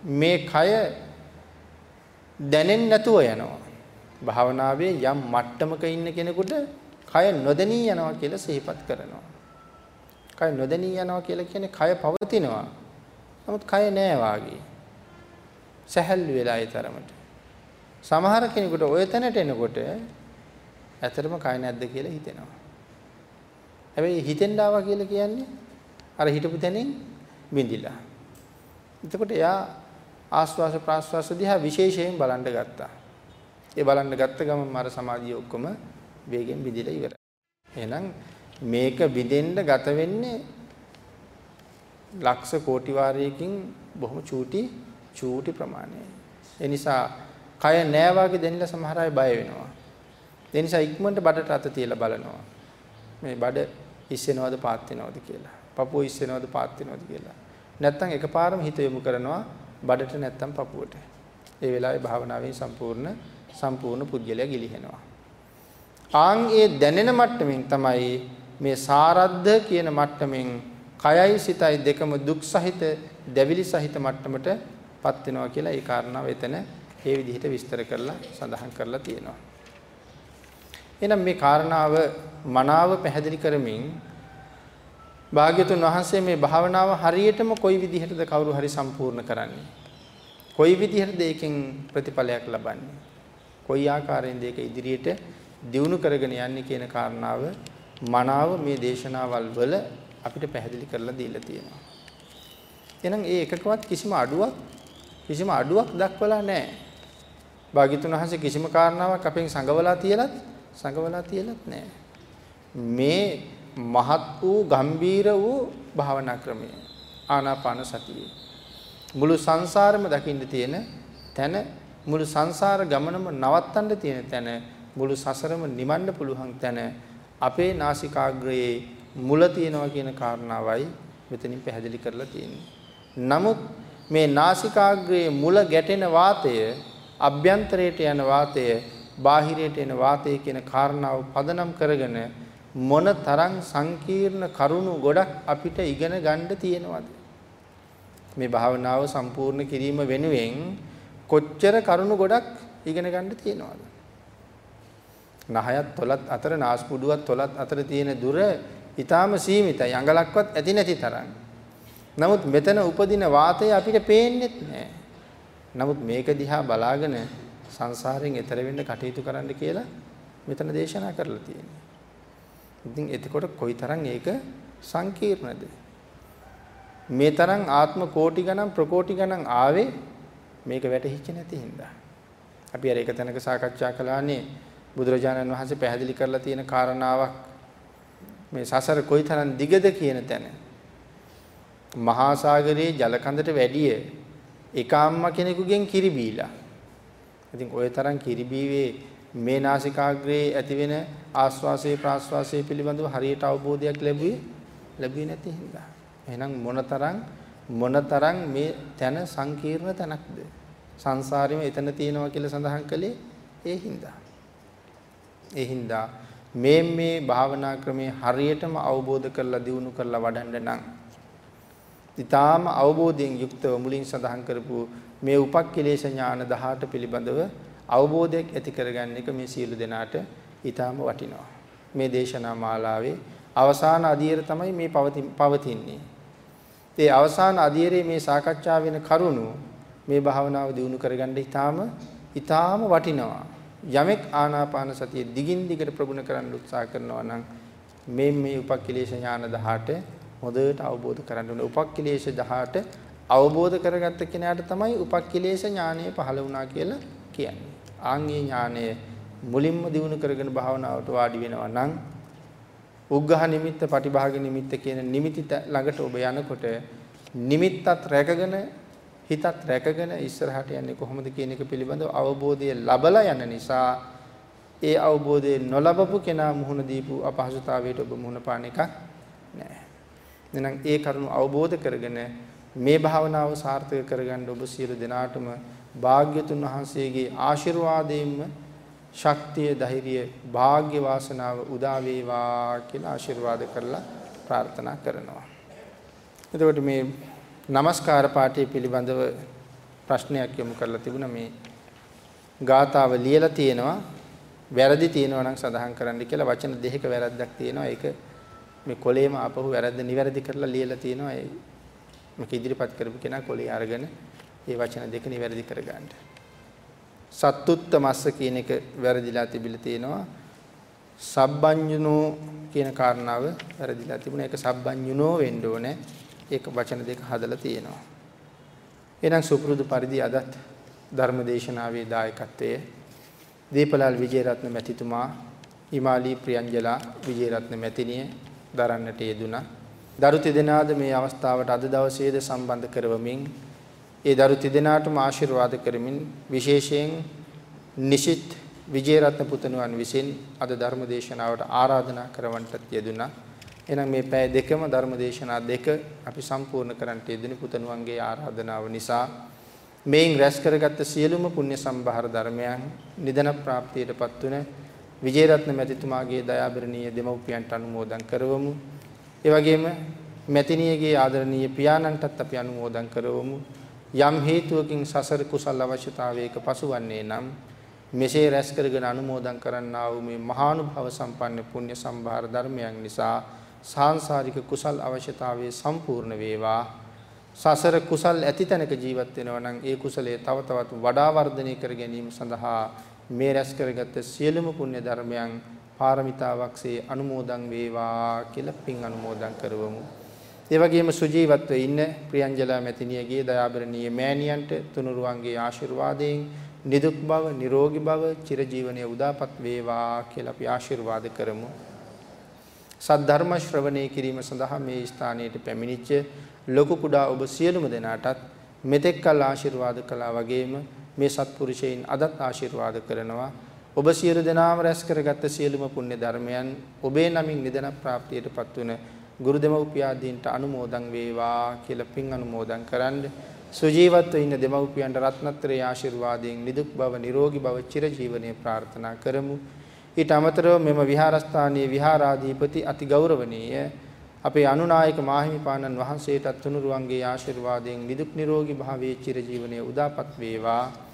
මේ කය දැනෙන්නේ නැතුව යනවා. භාවනාවේ යම් මට්ටමක ඉන්න කෙනෙකුට කය නොදැනී යනවා කියලා සිහිපත් කරනවා. කය නොදැනී යනවා කියලා කියන්නේ කය පවතිනවා. නමුත් කය නෑ වාගේ. සැහැල්ලු වෙලා ඒ තරමට. සමහර කෙනෙකුට ওই තැනට එනකොට ඇත්තටම කය නැද්ද කියලා හිතෙනවා. හැබැයි හිතෙන් ආවා කියලා කියන්නේ අර හිටපු තැනින් බිඳිලා. එතකොට එයා ආස්වාස ප්‍රාස්වාස දිහා විශේෂයෙන් බලන්න ගත්තා. ඒ බලන්න ගත්ත ගමන් අර සමාධිය ඔක්කොම වේගෙන් බිඳිලා ඉවරයි. එහෙනම් මේක විදෙන්න ගත වෙන්නේ ලක්ෂ කෝටි වාරයකින් බොහොම චූටි චූටි ප්‍රමාණයයි. ඒ නිසා කය නෑ වගේ දෙන්නලා සමහර අය බය වෙනවා. ඒ නිසා ඉක්මනට බඩට අත තියලා බලනවා. මේ බඩ ඉස්සෙනවද පාත් වෙනවද කියලා. පපුව ඉස්සෙනවද පාත් වෙනවද කියලා. නැත්තම් එකපාරම හිත යොමු කරනවා බඩට නැත්තම් පපුවට. ඒ වෙලාවේ භාවනාවෙන් සම්පූර්ණ සම්පූර්ණ පුද්ගලයා ගිලිහෙනවා. ආන් ඒ දැනෙන මට්ටමින් තමයි මේ සාරද්ධ කියන මට්ටමින් කයයි සිතයි දෙකම දුක් සහිත දැවිලි සහිත මට්ටමටපත් වෙනවා කියලා ඒ කාරණාව එතන ඒ විදිහට විස්තර කරලා සඳහන් කරලා තියෙනවා. එහෙනම් මේ කාරණාව මනාව පැහැදිලි කරමින් භාග්‍යතුන් වහන්සේ මේ භාවනාව හරියටම කොයි විදිහටද කවුරු හරි සම්පූර්ණ කරන්නේ? කොයි විදිහටද ඒකෙන් ප්‍රතිඵලයක් ලබන්නේ? කොයි ආකාරයෙන්ද ඒක ඉදිරියට දියුණු කරගෙන යන්නේ කියන කාරණාව මනාව මේ දේශනාවල් වල අපිට පැහැදිලි කරලා දීලා තියෙනවා. එහෙනම් ඒ එකකවත් කිසිම අඩුවක් කිසිම අඩුවක් දක්වලා නැහැ. භාග්‍යතුන් වහන්සේ කිසිම කාරණාවක් අපෙන් සංගවලා තියලත් සංගවලා තියලත් නැහැ. මේ මහත් වූ ගම්බීර වූ භාවනා ක්‍රමය ආනාපාන සතිය. මුළු සංසාරෙම දකින්න තියෙන තැන මුළු සංසාර ගමනම නවත්තන්න තියෙන තැන මුළු සසරම නිමන්න පුළුවන් තැන අපේ නාසිකාග්‍රයේ මුල තියෙනවා කියන කාරණාවයි මෙතනින් පැහැදිලි කරලා තියෙන්නේ. නමුත් මේ නාසිකාග්‍රයේ මුල ගැටෙන වාතය අභ්‍යන්තරයට යන වාතය බාහිරයට එන වාතය කියන කාරණාව පදනම් කරගෙන මොන තරම් සංකීර්ණ කරුණු ගොඩක් අපිට ඉගෙන ගන්න තියෙනවද මේ භාවනාව සම්පූර්ණ කිරීම වෙනුවෙන් කොච්චර කරුණු ගොඩක් ඉගෙන ගන්න තියෙනවද නහයත් තොලත් අතර නාස්පුඩුවත් තොලත් අතර තියෙන දුර ඊටාම සීමිතයි අඟලක්වත් ඇති නැති තරම්. නමුත් මෙතන උපදින වාතය අපිට පේන්නේත් නැහැ. නමුත් මේක දිහා බලාගෙන සංසාරයෙන් එතර වෙන්න කටයුතු කරන්න කියලා මෙතන දේශනා කරලා තියෙනවා. ඉතින් එතකොට කොයිතරම් ඒක සංකීර්ණද? මේ තරම් ආත්ම කෝටි ගණන් ප්‍රකෝටි ගණන් ආවේ මේක වැටහිච්ච නැති හින්දා. අපි අර එක තැනක සාකච්ඡා කළානේ බුදුරජාණන් වහන්සේ පැහැදිලි කරලා තියෙන කාරණාවක් මේ සසර කොයිතරම් දිගද කියන තැන මහා සාගරයේ ජල කඳට වැඩිය එක අම්මා කෙනෙකුගෙන් කිරි බීලා. ඉතින් ওই තරම් කිරි බීවේ මේ නාසිකාග්‍රේ ඇතිවෙන ආස්වාසේ ප්‍රාස්වාසේ පිළිබඳව හරියට අවබෝධයක් ලැබුවේ ලැබුවේ නැති හින්දා. එහෙනම් මොනතරම් මොනතරම් මේ තන සංකීර්ණ තැනක්ද? සංසාරෙම එතන තියෙනවා කියලා සඳහන් කළේ ඒ හින්දා. ඒ හින්දා මේ මේ භාවනා ක්‍රමේ හරියටම අවබෝධ කරලා දිනු කරලා වඩන්න නම් ඊටාම අවබෝධයෙන් යුක්තව මුලින් සඳහන් කරපු මේ උපක්ඛිලේශ ඥාන 18 පිළිබඳව අවබෝධයක් ඇති කරගන්න එක මේ සියලු දෙනාට ඊටාම වටිනවා. මේ දේශනා මාලාවේ අවසාන අධීර තමයි මේ පවතින්නේ. ඒ අවසාන අධීරේ මේ සාකච්ඡා වෙන කරුණු මේ භාවනාව දිනු කරගන්න ඊටාම ඊටාම වටිනවා. යමෙක් ආනාපාන සතිය දිගින් දිගට ප්‍රගුණ කරන්න උත්සාහ කරනවා නම් මේ මේ උපක්ඛිලේශ ඥාන 18 හොඳට අවබෝධ කරගන්න ඕනේ. උපක්ඛිලේශ 18 අවබෝධ කරගත්ත කෙනාට තමයි උපක්ඛිලේශ ඥානය පහළ වුණා කියලා කියන්නේ. ආන්ගේ ඥානය මුලින්ම දිනු කරගෙන භාවනාවට වාඩි වෙනවා නම් උග්ඝහ නිමිත්ත, පටිභාග නිමිත්ත කියන නිමිති ළඟට ඔබ යනකොට නිමිත්තත් රැකගෙන හිතත් රැකගෙන ඉස්සරහට යන්නේ කොහොමද කියන එක පිළිබඳව අවබෝධය ලබලා යන නිසා ඒ අවබෝධය නොලබපු කෙනා මුහුණ දීපු අපහසුතාවයට ඔබ මුහුණ පාන එකක් නෑ. එහෙනම් ඒ කරුණු අවබෝධ කරගෙන මේ භාවනාව සාර්ථක කරගන්න ඔබ සියලු දෙනාටම භාග්‍යතුන් වහන්සේගේ ආශිර්වාදයෙන්ම ශක්තිය ධෛර්යය වාග්ය වාසනාව උදා වේවා කියලා ආශිර්වාද කරලා ප්‍රාර්ථනා කරනවා. එතකොට මේ নমස්කාර පාඨය පිළිබඳව ප්‍රශ්නයක් යොමු කරලා තිබුණා. මේ ගාතාව ලියලා තියෙනවා. වැරදි තියෙනවා නම් සඳහන් කරන්න කියලා. වචන දෙකක වැරද්දක් තියෙනවා. ඒක මේ කොලේම ආපහු වැරද්ද නිවැරදි කරලා ලියලා තියෙනවා. ඒ මේක ඉදිරිපත් කරපු කෙනා කොලේ අරගෙන ඒ වචන දෙක නිවැරදි කරගන්න. සත්තුත්ත මස්ස කියන එක වැරදිලා තිබිලා තියෙනවා. සබ්බඤ්ඤුනෝ කියන කාරණාව වැරදිලා තිබුණා. ඒක සබ්බඤ්ඤුනෝ වෙන්න ඕනේ. ඒක වචන දෙක හදලා තියෙනවා. එහෙනම් සුපුරුදු පරිදි අදත් ධර්මදේශනාවේ දායකත්වයේ දීපලාල් විජේරත්න මැතිතුමා, හිමාලි ප්‍රියංජලා විජේරත්න මැතිණිය, දරන්නට යෙදුනා. දරු තිදෙනාද මේ අවස්ථාවට අද දවසේද සම්බන්ධ කරවමින් ඒ දරු තිදෙනාටම ආශිර්වාද කරමින් විශේෂයෙන් නිශිත් විජේරත්න පුතණුවන් විසින් අද ධර්ම දේශනාවට ආරාධනා කරවන්නට යෙදුනා. එහෙනම් මේ පැය දෙකම ධර්ම දේශනා දෙක අපි සම්පූර්ණ කරන්නට යෙදුණු පුතණුවන්ගේ ආරාධනාව නිසා මේන් රැස් කරගත්ත සියලුම පුණ්‍ය සම්භාර ධර්මයන් නිදන ප්‍රාප්තියටපත් වුණ විජේරත්න මැතිතුමාගේ දයාබරණීය දෙමව්පියන්ට අනුමෝදන් කරවමු. ඒ වගේම මැතිණියගේ ආදරණීය පියාණන්ටත් අපි අනුමෝදන් කරවමු. යම් හේතුවකින් සසර කුසල අවශ්‍යතාවයක පසුවන්නේ නම් මෙසේ රැස් කරගෙන අනුමෝදන් කරන්නා වූ මේ මහානුභව සම්පන්න පුණ්‍ය සම්භාර ධර්මයන් නිසා සාංශාරික කුසල් අවශ්‍යතාවයේ සම්පූර්ණ වේවා සසර කුසල් ඇති තැනක ජීවත් වෙනවා නම් ඒ කුසලයේ තව තවත් වඩා වර්ධනය කර ගැනීම සඳහා මේ රැස් කරගත් සියලුම පුණ්‍ය ධර්මයන් පාරමිතාවක්සේ අනුමෝදන් වේවා කියලා පින් අනුමෝදන් කරවමු. ඒ වගේම සුජීවත්ව ඉන්න ප්‍රියංජලා මැතිණියගේ දයාබරණීය මෑණියන්ට තුනුරුවන්ගේ ආශිර්වාදයෙන් නිදුක් බව, නිරෝගී බව, චිරජීවනයේ උදාපත් වේවා කියලා අපි ආශිර්වාද කරමු. සද්ධර්ම ශ්‍රවණය කිරීම සඳහා මේ ස්ථානයට පැමිණිච්ච ලොකු කුඩා ඔබ සියලුම දෙනාටත් මෙතෙක්කල් ආශිර්වාද කළා වගේම මේ සත්පුරුෂයන් අදත් ආශිර්වාද කරනවා. ඔබ සියලු දෙනාම රැස් කරගත්ත සියලුම පුණ්‍ය ධර්මයන් ඔබේ නමින් නිදන ප්‍රාප්තියටපත් වුණ ගුරු දෙමව්පියාදීන්ට අනුමෝදන් වේවා කියලා පින් අනුමෝදන් කරන්න. සුජීවත්ව ඉන්න දෙමව්පියන්ට රත්නත්‍රයේ ආශිර්වාදයෙන් නිදුක් බව නිරෝගී බව චිරජීවනයේ ප්‍රාර්ථනා කරමු. ඊට අමතරව මෙම විහාරස්ථානයේ විහාරාධිපති අති ගෞරවනීය අපේ අනුනායක මාහිමිපාණන් වහන්සේටත් තුනුරුවන්ගේ ආශිර්වාදයෙන් නිදුක් නිරෝගී භාවයේ චිරජීවනයේ උදාපත් වේවා.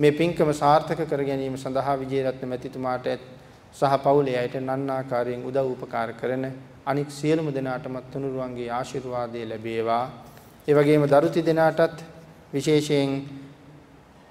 මේ පින්කම සාර්ථක කර ගැනීම සඳහා විජේරත්න මැතිතුමාට සහ පවුලේ අයට නන්නාකාරයෙන් උදව් උපකාර කරන අනික් සියලුම දෙනාටම තුනුරුවන්ගේ ආශිර්වාදය ලැබේවා. ඒ වගේම දරුති දෙනාටත් විශේෂයෙන්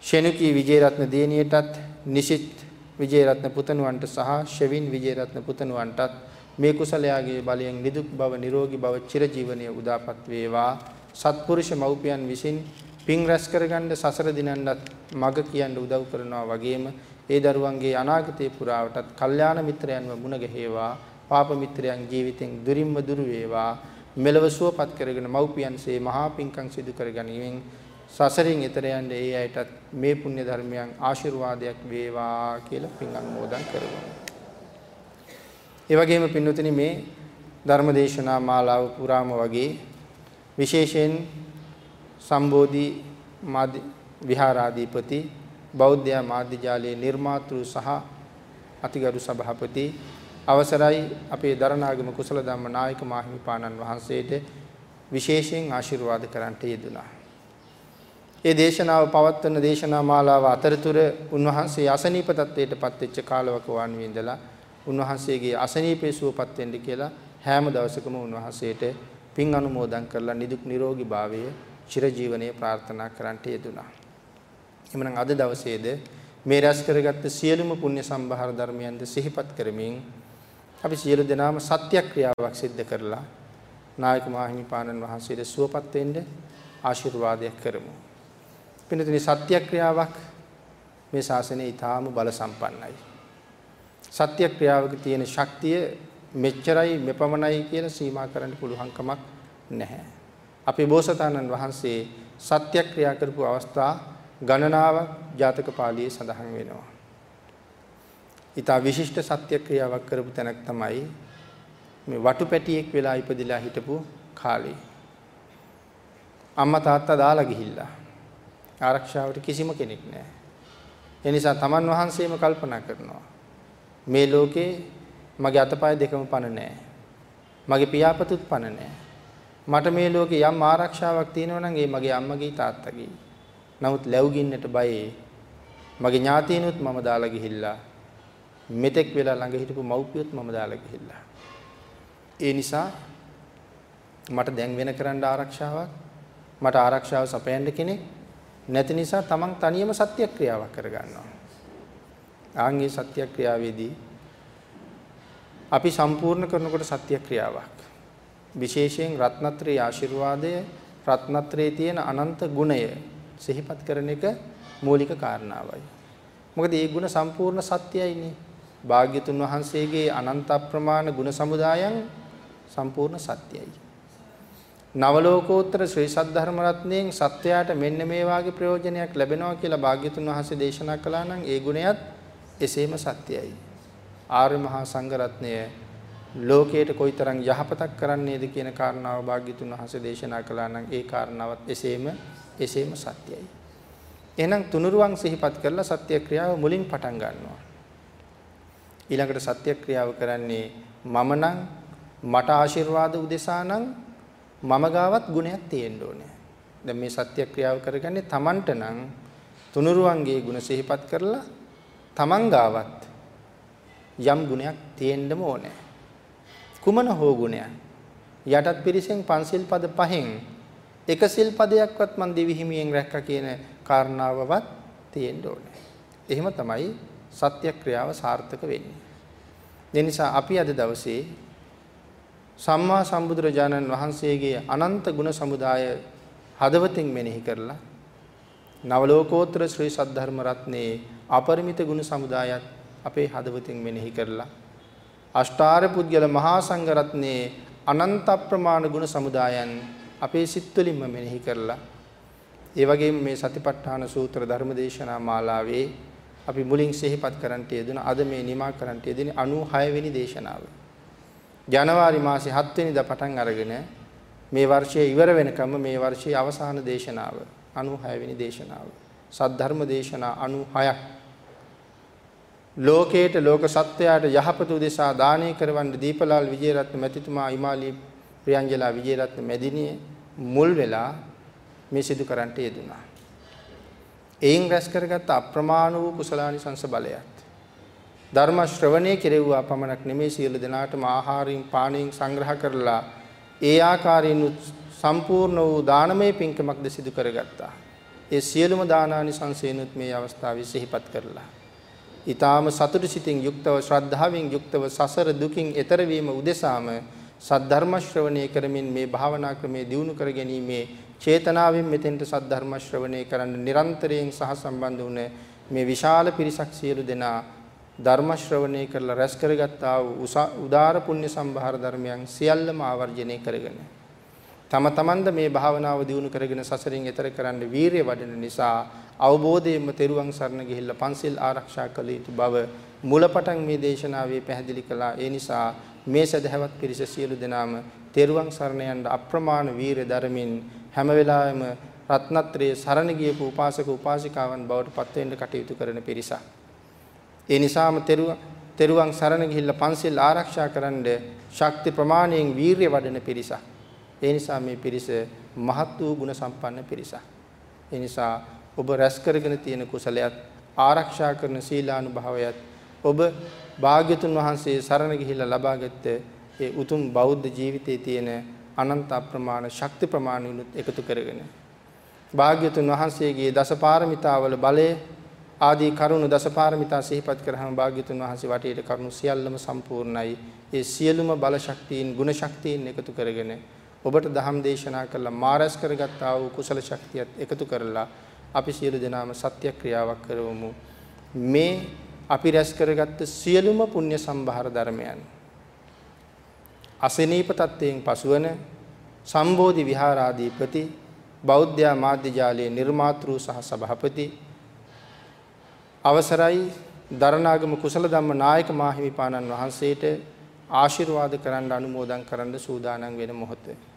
ෂෙනුකී විජේරත්න දේනියටත් නිසිත් විජේරත්න පුතණුවන්ට සහ ෂෙවින් විජේරත්න පුතණුවන්ටත් මේ කුසලයාගේ බලයෙන් නිදුක් බව නිරෝගී බව චිරජීවනයේ උදාපත් වේවා සත්පුරුෂ මව්පියන් විසින් පින් රැස් කරගන්න සසර දිනන්නත් මග කියන්න උදව් කරනවා වගේම ඒ දරුවන්ගේ අනාගතේ පුරාවටත් කල්යාණ මිත්‍රයන්ව මුණ ගැහිවා පාප මිත්‍රයන් ජීවිතෙන් දුරින්ම දුරු වේවා මෙලව සුවපත් කරගෙන මව්පියන්සේ මහා පින්කම් සිදු කරගනිමින් සසරින් එතර යන්න ඒ අයටත් මේ පුණ්‍ය ධර්මයන් ආශිර්වාදයක් වේවා කියලා පින් අනුමෝදන් කරගමු. ඒ වගේම පින්වතුනි මේ ධර්මදේශනා මාලාව පුරාම වගේ විශේෂයෙන් සම්බෝධි මාධ්‍ය විහාරාධිපති බෞද්ධ මාධ්‍ය ජාලයේ නිර්මාතෘ සහ අතිගරු සභාපති අවසරයි අපේ දරණාගම කුසල ධම්ම නායක මාහිමිපාණන් වහන්සේට විශේෂයෙන් ආශිර්වාද කරන්නට යෙදුණා. ඒ දේශනාව පවත්වන දේශනා මාලාව අතරතුර උන්වහන්සේ අසනීප තත්ත්වයට පත්වෙච්ච කාලවක වාන්වි ඉඳලා උන්වහන්සේගේ අසනීපේ සුවපත් වෙන්න කියලා හැම දවසකම උන්වහන්සේට පින් අනුමෝදන් කරලා නිදුක් නිරෝගී භාවය චිරජීවනයේ ප්‍රාර්ථනා කරන්නට යෙදුණා. එමනම් අද දවසේද මේ රැස් කරගත්ත සියලුම පුණ්‍ය සම්භාර ධර්මයන්ද සිහිපත් කරමින් අපි සියලු දෙනාම සත්‍යක්‍රියාවක් සිද්ධ කරලා නායක මාහිමිපාණන් වහන්සේට සුවපත් වෙන්න ආශිර්වාදයක් කරමු. පින්තුනි සත්‍යක්‍රියාවක් මේ ශාසනයේ ඊටාම බල සම්පන්නයි. සත්‍යක්‍රියාවක තියෙන ශක්තිය මෙච්චරයි මෙපමණයි කියලා සීමා කරන්න පුළුවන් කමක් නැහැ. අපේ බෝසතාණන් වහන්සේ සත්‍යක්‍රියා කරපු අවස්ථා ගණනාවක් ජාතක පාළියේ සඳහන් වෙනවා. ඊට විශිෂ්ට සත්‍යක්‍රියාවක් කරපු තැනක් තමයි මේ වටුපැටියෙක් වෙලා ඉපදිලා හිටපු කාලේ. අම්මා තාත්තා දාලා ගිහිල්ලා ආරක්ෂාවට කිසිම කෙනෙක් නැහැ. ඒ නිසා තමන් වහන්සේම කල්පනා කරනවා මේ ලෝකේ මගේ අතපය දෙකම පණ නැහැ. මගේ පියාපතුත් පණ නැහැ. මට මේ ලෝකේ යම් ආරක්ෂාවක් තියෙනවා නම් ඒ මගේ අම්මගේ තාත්තගේ. නමුත් ලැබුගින්නට බයේ මගේ ඥාතීනුත් මම දාලා ගිහිල්ලා මෙතෙක් වෙලා ළඟ හිටපු මව්පියොත් මම දාලා ගිහිල්ලා. ඒ නිසා මට දැන් වෙන කරන්න ආරක්ෂාවක් මට ආරක්ෂාව සපයන්න කෙනෙක් නැති නිසා තමන් තනියම සත්‍යක්‍රියාවක් කරගන්නවා. ආන්ගේ සත්‍යක්‍රියාවේදී අපි සම්පූර්ණ කරනකොට සත්‍යක්‍රියාවක්. විශේෂයෙන් රත්නත්‍රයේ ආශිර්වාදය රත්නත්‍රයේ තියෙන අනන්ත ගුණය සිහිපත් කරන එක මූලික කාරණාවයි. මොකද මේ ගුණ සම්පූර්ණ සත්‍යයිනේ. භාග්‍යතුන් වහන්සේගේ අනන්ත අප්‍රමාණ ගුණ සමුදායන් සම්පූර්ණ සත්‍යයි. නවලෝකෝත්තර ශ්‍රී සද්ධර්ම රත්නයෙන් සත්‍යයට මෙන්න මේ වාගේ ප්‍රයෝජනයක් ලැබෙනවා කියලා භාග්‍යතුන් වහන්සේ දේශනා කළා නම් ඒ ගුණයත් එසේම සත්‍යයි. ආර්ය මහා සංඝ රත්නය ලෝකයට කොයිතරම් යහපතක් කරන්නේද කියන කාරණාව භාග්‍යතුන් වහන්සේ දේශනා කළා නම් ඒ කාරණාවත් එසේම එසේම සත්‍යයි. එහෙනම් තුනුරුවන් සිහිපත් කරලා සත්‍ය ක්‍රියාව මුලින් පටන් ගන්නවා. ඊළඟට සත්‍ය ක්‍රියාව කරන්නේ මම නම් මට ආශිර්වාද උදෙසා නම් මම ගාවත් ගුණයක් තියෙන්න ඕනේ. දැන් මේ සත්‍ය ක්‍රියාව කරගන්නේ Tamanට නම් තුනුරුවන්ගේ ගුණ සිහිපත් කරලා Taman ගාවත් යම් ගුණයක් තියෙන්නම ඕනේ. කුමන හෝ ගුණයක්. යටත් පිරිසෙන් පන්සිල් පද පහෙන් එක සිල් පදයක්වත් මන් දෙවි හිමියෙන් රැක්කා කියන කාරණාවවත් තියෙන්න ඕනේ. එහෙම තමයි සත්‍ය ක්‍රියාව සාර්ථක වෙන්නේ. ඒ නිසා අපි අද දවසේ සම්මා සම්බුදුරජාණන් වහන්සේගේ අනන්ත ගුණ සමුදාය හදවතින් මෙනෙහි කරලා නවලෝකෝත්තර ශ්‍රී සද්ධර්ම රත්නයේ අපරිමිත ගුණ සමුදායත් අපේ හදවතින් මෙනෙහි කරලා අෂ්ටාර පුද්ගල මහා සංඝ රත්නයේ අනන්ත ප්‍රමාණ ගුණ සමුදායන් අපේ සිත් තුළින්ම මෙනෙහි කරලා ඒ වගේම මේ සතිපට්ඨාන සූත්‍ර ධර්මදේශනා මාලාවේ අපි මුලින් සිහිපත් කරන්ට යෙදුන අද මේ නිමා කරන්ට යෙදෙන 96 වෙනි දේශනාව. ජනවාරි මාසේ 7 වෙනිදා පටන් අරගෙන මේ වර්ෂයේ ඉවර වෙනකම් මේ වර්ෂයේ අවසාන දේශනාව 96 වෙනි දේශනාව. සද්ධර්ම දේශනා 96ක්. ලෝකේට ලෝක සත්වයාට යහපත උදෙසා දානය කරවන්න දීපලාල් විජේරත්න මැතිතුමා ඉමාලි ප්‍රියංජලා විජේරත්න මැදිනිය මුල් වෙලා මේ සිදු කරන්නට යෙදුනා. එයින් රැස් කරගත් අප්‍රමාණ වූ කුසලානිසංස බලයත් ධර්ම ශ්‍රවණය කෙරෙව්වා පමණක් නෙමේ සියලු දෙනාටම ආහාරයෙන් පානයෙන් සංග්‍රහ කරලා ඒ ආකාරයෙන් සම්පූර්ණ වූ දානමය පින්කමක්ද සිදු කරගත්තා. ඒ සියලුම දානානිසංසේනුත් මේ අවස්ථාවේ සිහිපත් කරලා. ඊටාම සතුටු සිතින් යුක්තව ශ්‍රද්ධාවෙන් යුක්තව සසර දුකින් එතර වීම උදෙසාම සද්ධර්ම ශ්‍රවණය කරමින් මේ භාවනා ක්‍රමයේ දියුණු කර ගැනීමේ චේතනාවෙන් මෙතෙන්ට සද්ධර්ම ශ්‍රවණය කරන්න නිරන්තරයෙන් සහ සම්බන්ධ වුණ මේ විශාල පිරිසක් සියලු දෙනා ධර්ම ශ්‍රවණය කරලා රැස් කරගත්තා වූ උදාර පුණ්‍ය සම්භාර ධර්මයන් සියල්ලම ආවර්ජනය කරගෙන තම තමන්ද මේ භාවනාව දියුණු කරගෙන සසරින් එතර කරන්න වීරිය වඩන නිසා අවබෝධයෙන්ම තෙරුවන් සරණ ගිහිල්ලා පන්සිල් ආරක්ෂා කළ යුතු බව මුලපටන් මේ දේශනාවේ පැහැදිලි කළා. ඒ නිසා මේ සදහවත් පිරිස සියලු දෙනාම තෙරුවන් සරණ යන්න අප්‍රමාණ වීරිය දරමින් හැම වෙලාවෙම රත්නත්‍රයේ සරණ ගියපු උපාසක උපාසිකාවන් බවට පත් වෙන්න කටයුතු කරන පිරිසක්. ඒ නිසාම තෙරුවන් සරණ ගිහිල්ලා පන්සිල් ආරක්ෂා කරන්න ශක්ති ප්‍රමාණයෙන් වීරිය වඩන පිරිසක්. ඒ නිසා මේ පිරිස මහත් වූ ගුණ සම්පන්න පිරිසක්. ඒ නිසා ඔබ රැස් කරගෙන තියෙන කුසලයක් ආරක්ෂා කරන සීලානුභාවයත් ඔබ භාග්‍යතුන් වහන්සේ සරණ ගිහිල්ලා ලබාගත්ත ඒ උතුම් බෞද්ධ ජීවිතයේ තියෙන අනන්ත අප්‍රමාණ ශක්ති ප්‍රමාණිනුත් එකතු කරගෙන භාග්‍යතුන් වහන්සේගේ දසපාරමිතාවල බලය ආදී කරුණු දසපාරමිතා සිහිපත් කරාම භාග්‍යතුන් වහන්සේ වටේට කරුණු සියල්ලම සම්පූර්ණයි. ඒ සියලුම බල ශක්තියින් ගුණ ශක්තියින් එකතු කරගෙන ඔබට දහම් දේශනා කළා මාරස් කරගත් ආ වූ කුසල ශක්තියත් එකතු කරලා අපි සියලු දෙනාම සත්‍ය ක්‍රියාවක් කරවමු. මේ අපි රැස් කරගත්ත සියලුම පුණ්‍ය සම්භාර ධර්මයන් අසනීප තත්වයෙන් පසුවන සම්බෝධි විහාරාධිපති බෞද්ධ මාධ්‍ය ජාලයේ නිර්මාතෘ සහ සභාපති අවසරයි දරණාගම කුසල ධම්ම නායක මාහිමිපාණන් වහන්සේට ආශිර්වාද කරන්න අනුමෝදන් කරන්න සූදානම් වෙන මොහොත.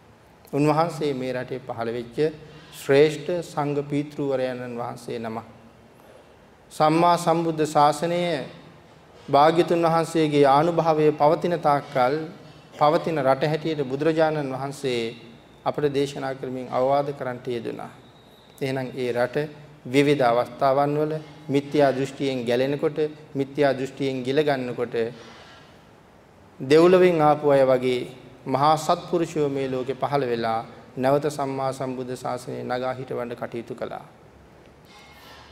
උන්වහන්සේ මේ රටේ පහළ වෙච්ච ශ්‍රේෂ්ඨ සංඝ පීතෘවරයන්න් වහන්සේ නම. සම්මා සම්බුද්ධ ශාසනය භාග්‍යතුන් වහන්සේගේ ආනුභාවය පවතින තාක්කල් පවතින රට හැටියට බුදුරජාණන් වහන්සේ අපට දේශනා කරමින් අවවාද කරන්නට යෙදුනා. එහෙනම් ඒ රට විවිධ අවස්ථාවන් වල මිත්‍යා දෘෂ්ටියෙන් ගැලෙනකොට මිත්‍යා දෘෂ්ටියෙන් ගිල ගන්නකොට දෙව්ලොවෙන් ආපු අය වගේ මහා සත්පුරුෂයෝ මේ ලෝකේ පහළ වෙලා නැවත සම්මා සම්බුද්ධ ශාසනය නගා හිටවන්න කටයුතු කළා.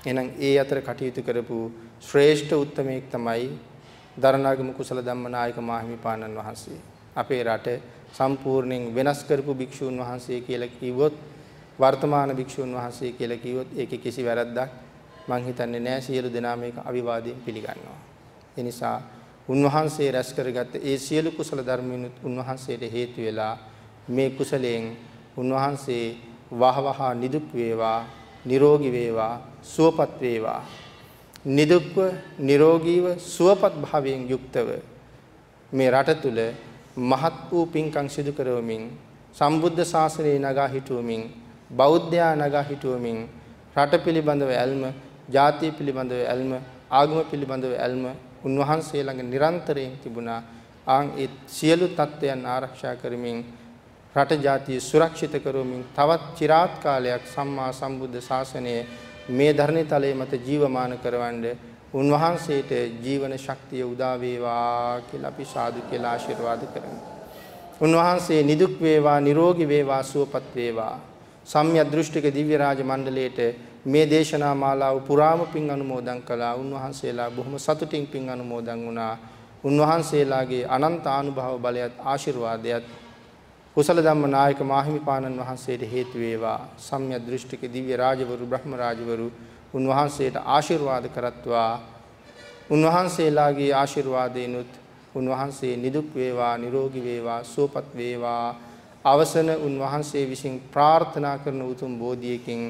එහෙනම් ඒ අතර කටයුතු කරපු ශ්‍රේෂ්ඨ උත්තමයෙක් තමයි දරණාගම කුසල ධම්මනායක මාහිමිපාණන් වහන්සේ. අපේ රට සම්පූර්ණයෙන් වෙනස් කරපු භික්ෂූන් වහන්සේ කියලා කිව්වොත් වර්තමාන භික්ෂුන් වහන්සේ කියලා කිව්වොත් ඒකේ කිසි වැරද්දක් මං හිතන්නේ නෑ සියලු දෙනා මේක අවිවාදයෙන් පිළිගන්නවා. ඒ නිසා උන්වහන්සේ රැස් කරගත්ත ඒ සියලු කුසල ධර්මිනුත් උන්වහන්සේට හේතු වෙලා මේ කුසලයෙන් උන්වහන්සේ වහවහ නිදුක් වේවා නිරෝගී වේවා සුවපත් වේවා. නිදුක්ව නිරෝගීව සුවපත් භාවයෙන් යුක්තව මේ රට තුල මහත් වූ පින්කම් සිදු කරවමින් සම්බුද්ධ ශාසනය නගා හිටුවමින් බෞද්ධයා නගා හිටුවමින් රට පිළිබඳව ඇල්ම, ජාතිය පිළිබඳව ඇල්ම, ආගම පිළිබඳව ඇල්ම උන්වහන්සේ ළඟ නිරන්තරයෙන් තිබුණා. ආන් ඒ සියලු தත්වයන් ආරක්ෂා කරමින් රට ජාතිය සුරක්ෂිත කරමින් තවත් চিරාත් කාලයක් සම්මා සම්බුද්ධ ශාසනය මේ ධර්ණිතලයේ මත ජීවමාන කරවන්න උන්වහන්සේට ජීවන ශක්තිය උදා වේවා කියලා අපි සාදු කියලා ආශිර්වාද කරමු. උන්වහන්සේ නිදුක් වේවා නිරෝගී වේවා සුවපත් වේවා. සම්‍යක් දෘෂ්ටික දිව්‍ය රාජ මණ්ඩලයට මේ දේශනා මාලාව පුරාම පින් අනුමෝදන් කළා. උන්වහන්සේලා බොහොම සතුටින් පින් අනුමෝදන් වුණා. උන්වහන්සේලාගේ අනන්ත ආනුභාව බලයත් ආශිර්වාදයත් කුසල ධම්ම නායක මාහිමිපාණන් වහන්සේට හේතු වේවා. සම්‍යක් දෘෂ්ටික දිව්‍ය රාජවරු බ්‍රහ්ම රාජවරු උන්වහන්සේට ආශිර්වාද කරත්වා උන්වහන්සේලාගේ ආශිර්වාදේනුත් උන්වහන්සේ නිදුක් වේවා නිරෝගී වේවා සුවපත් වේවා අවසන උන්වහන්සේ විසින් ප්‍රාර්ථනා කරන උතුම් බෝධියකින්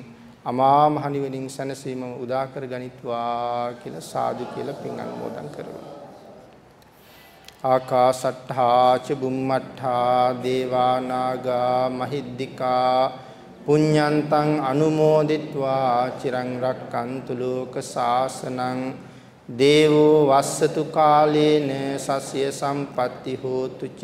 අමා මහ නිවනින් සැනසීමම උදා කර ගනිත්වා කියලා සාදු කියලා පින් අනුමෝදන් කරනවා. ආකාසට්ඨා ච බුම්මට්ඨා දේවා නාග මහිද්దికා පුඤ්ඤන්තං අනුමෝදිත්වා චිරං රක්칸තු ලෝක සාසනං දේවෝ වස්සතු කාලේන සස්ය සම්පatti හෝතු ච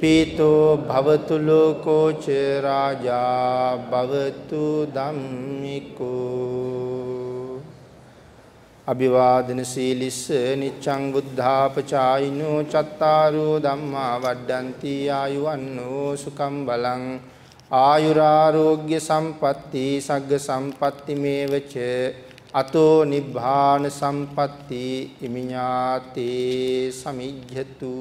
පීතෝ භවතු ලෝකෝ ච රාජා භවතු ධම්මිකෝ। අභිවාදන සීලිස්ස නිච්ඡං බුද්ධාපචායිනෝ චත්තාරෝ ධම්මා වඩ්ඩಂತಿ ආයුවන්නෝ සුකම් බලං। ආයුරාෝග්‍ය සම්පatti සග්ග සම්පatti මේවච අතෝ නිබ්බාන සම්පatti ඉමිඤාතේ සමිජ්ජතු।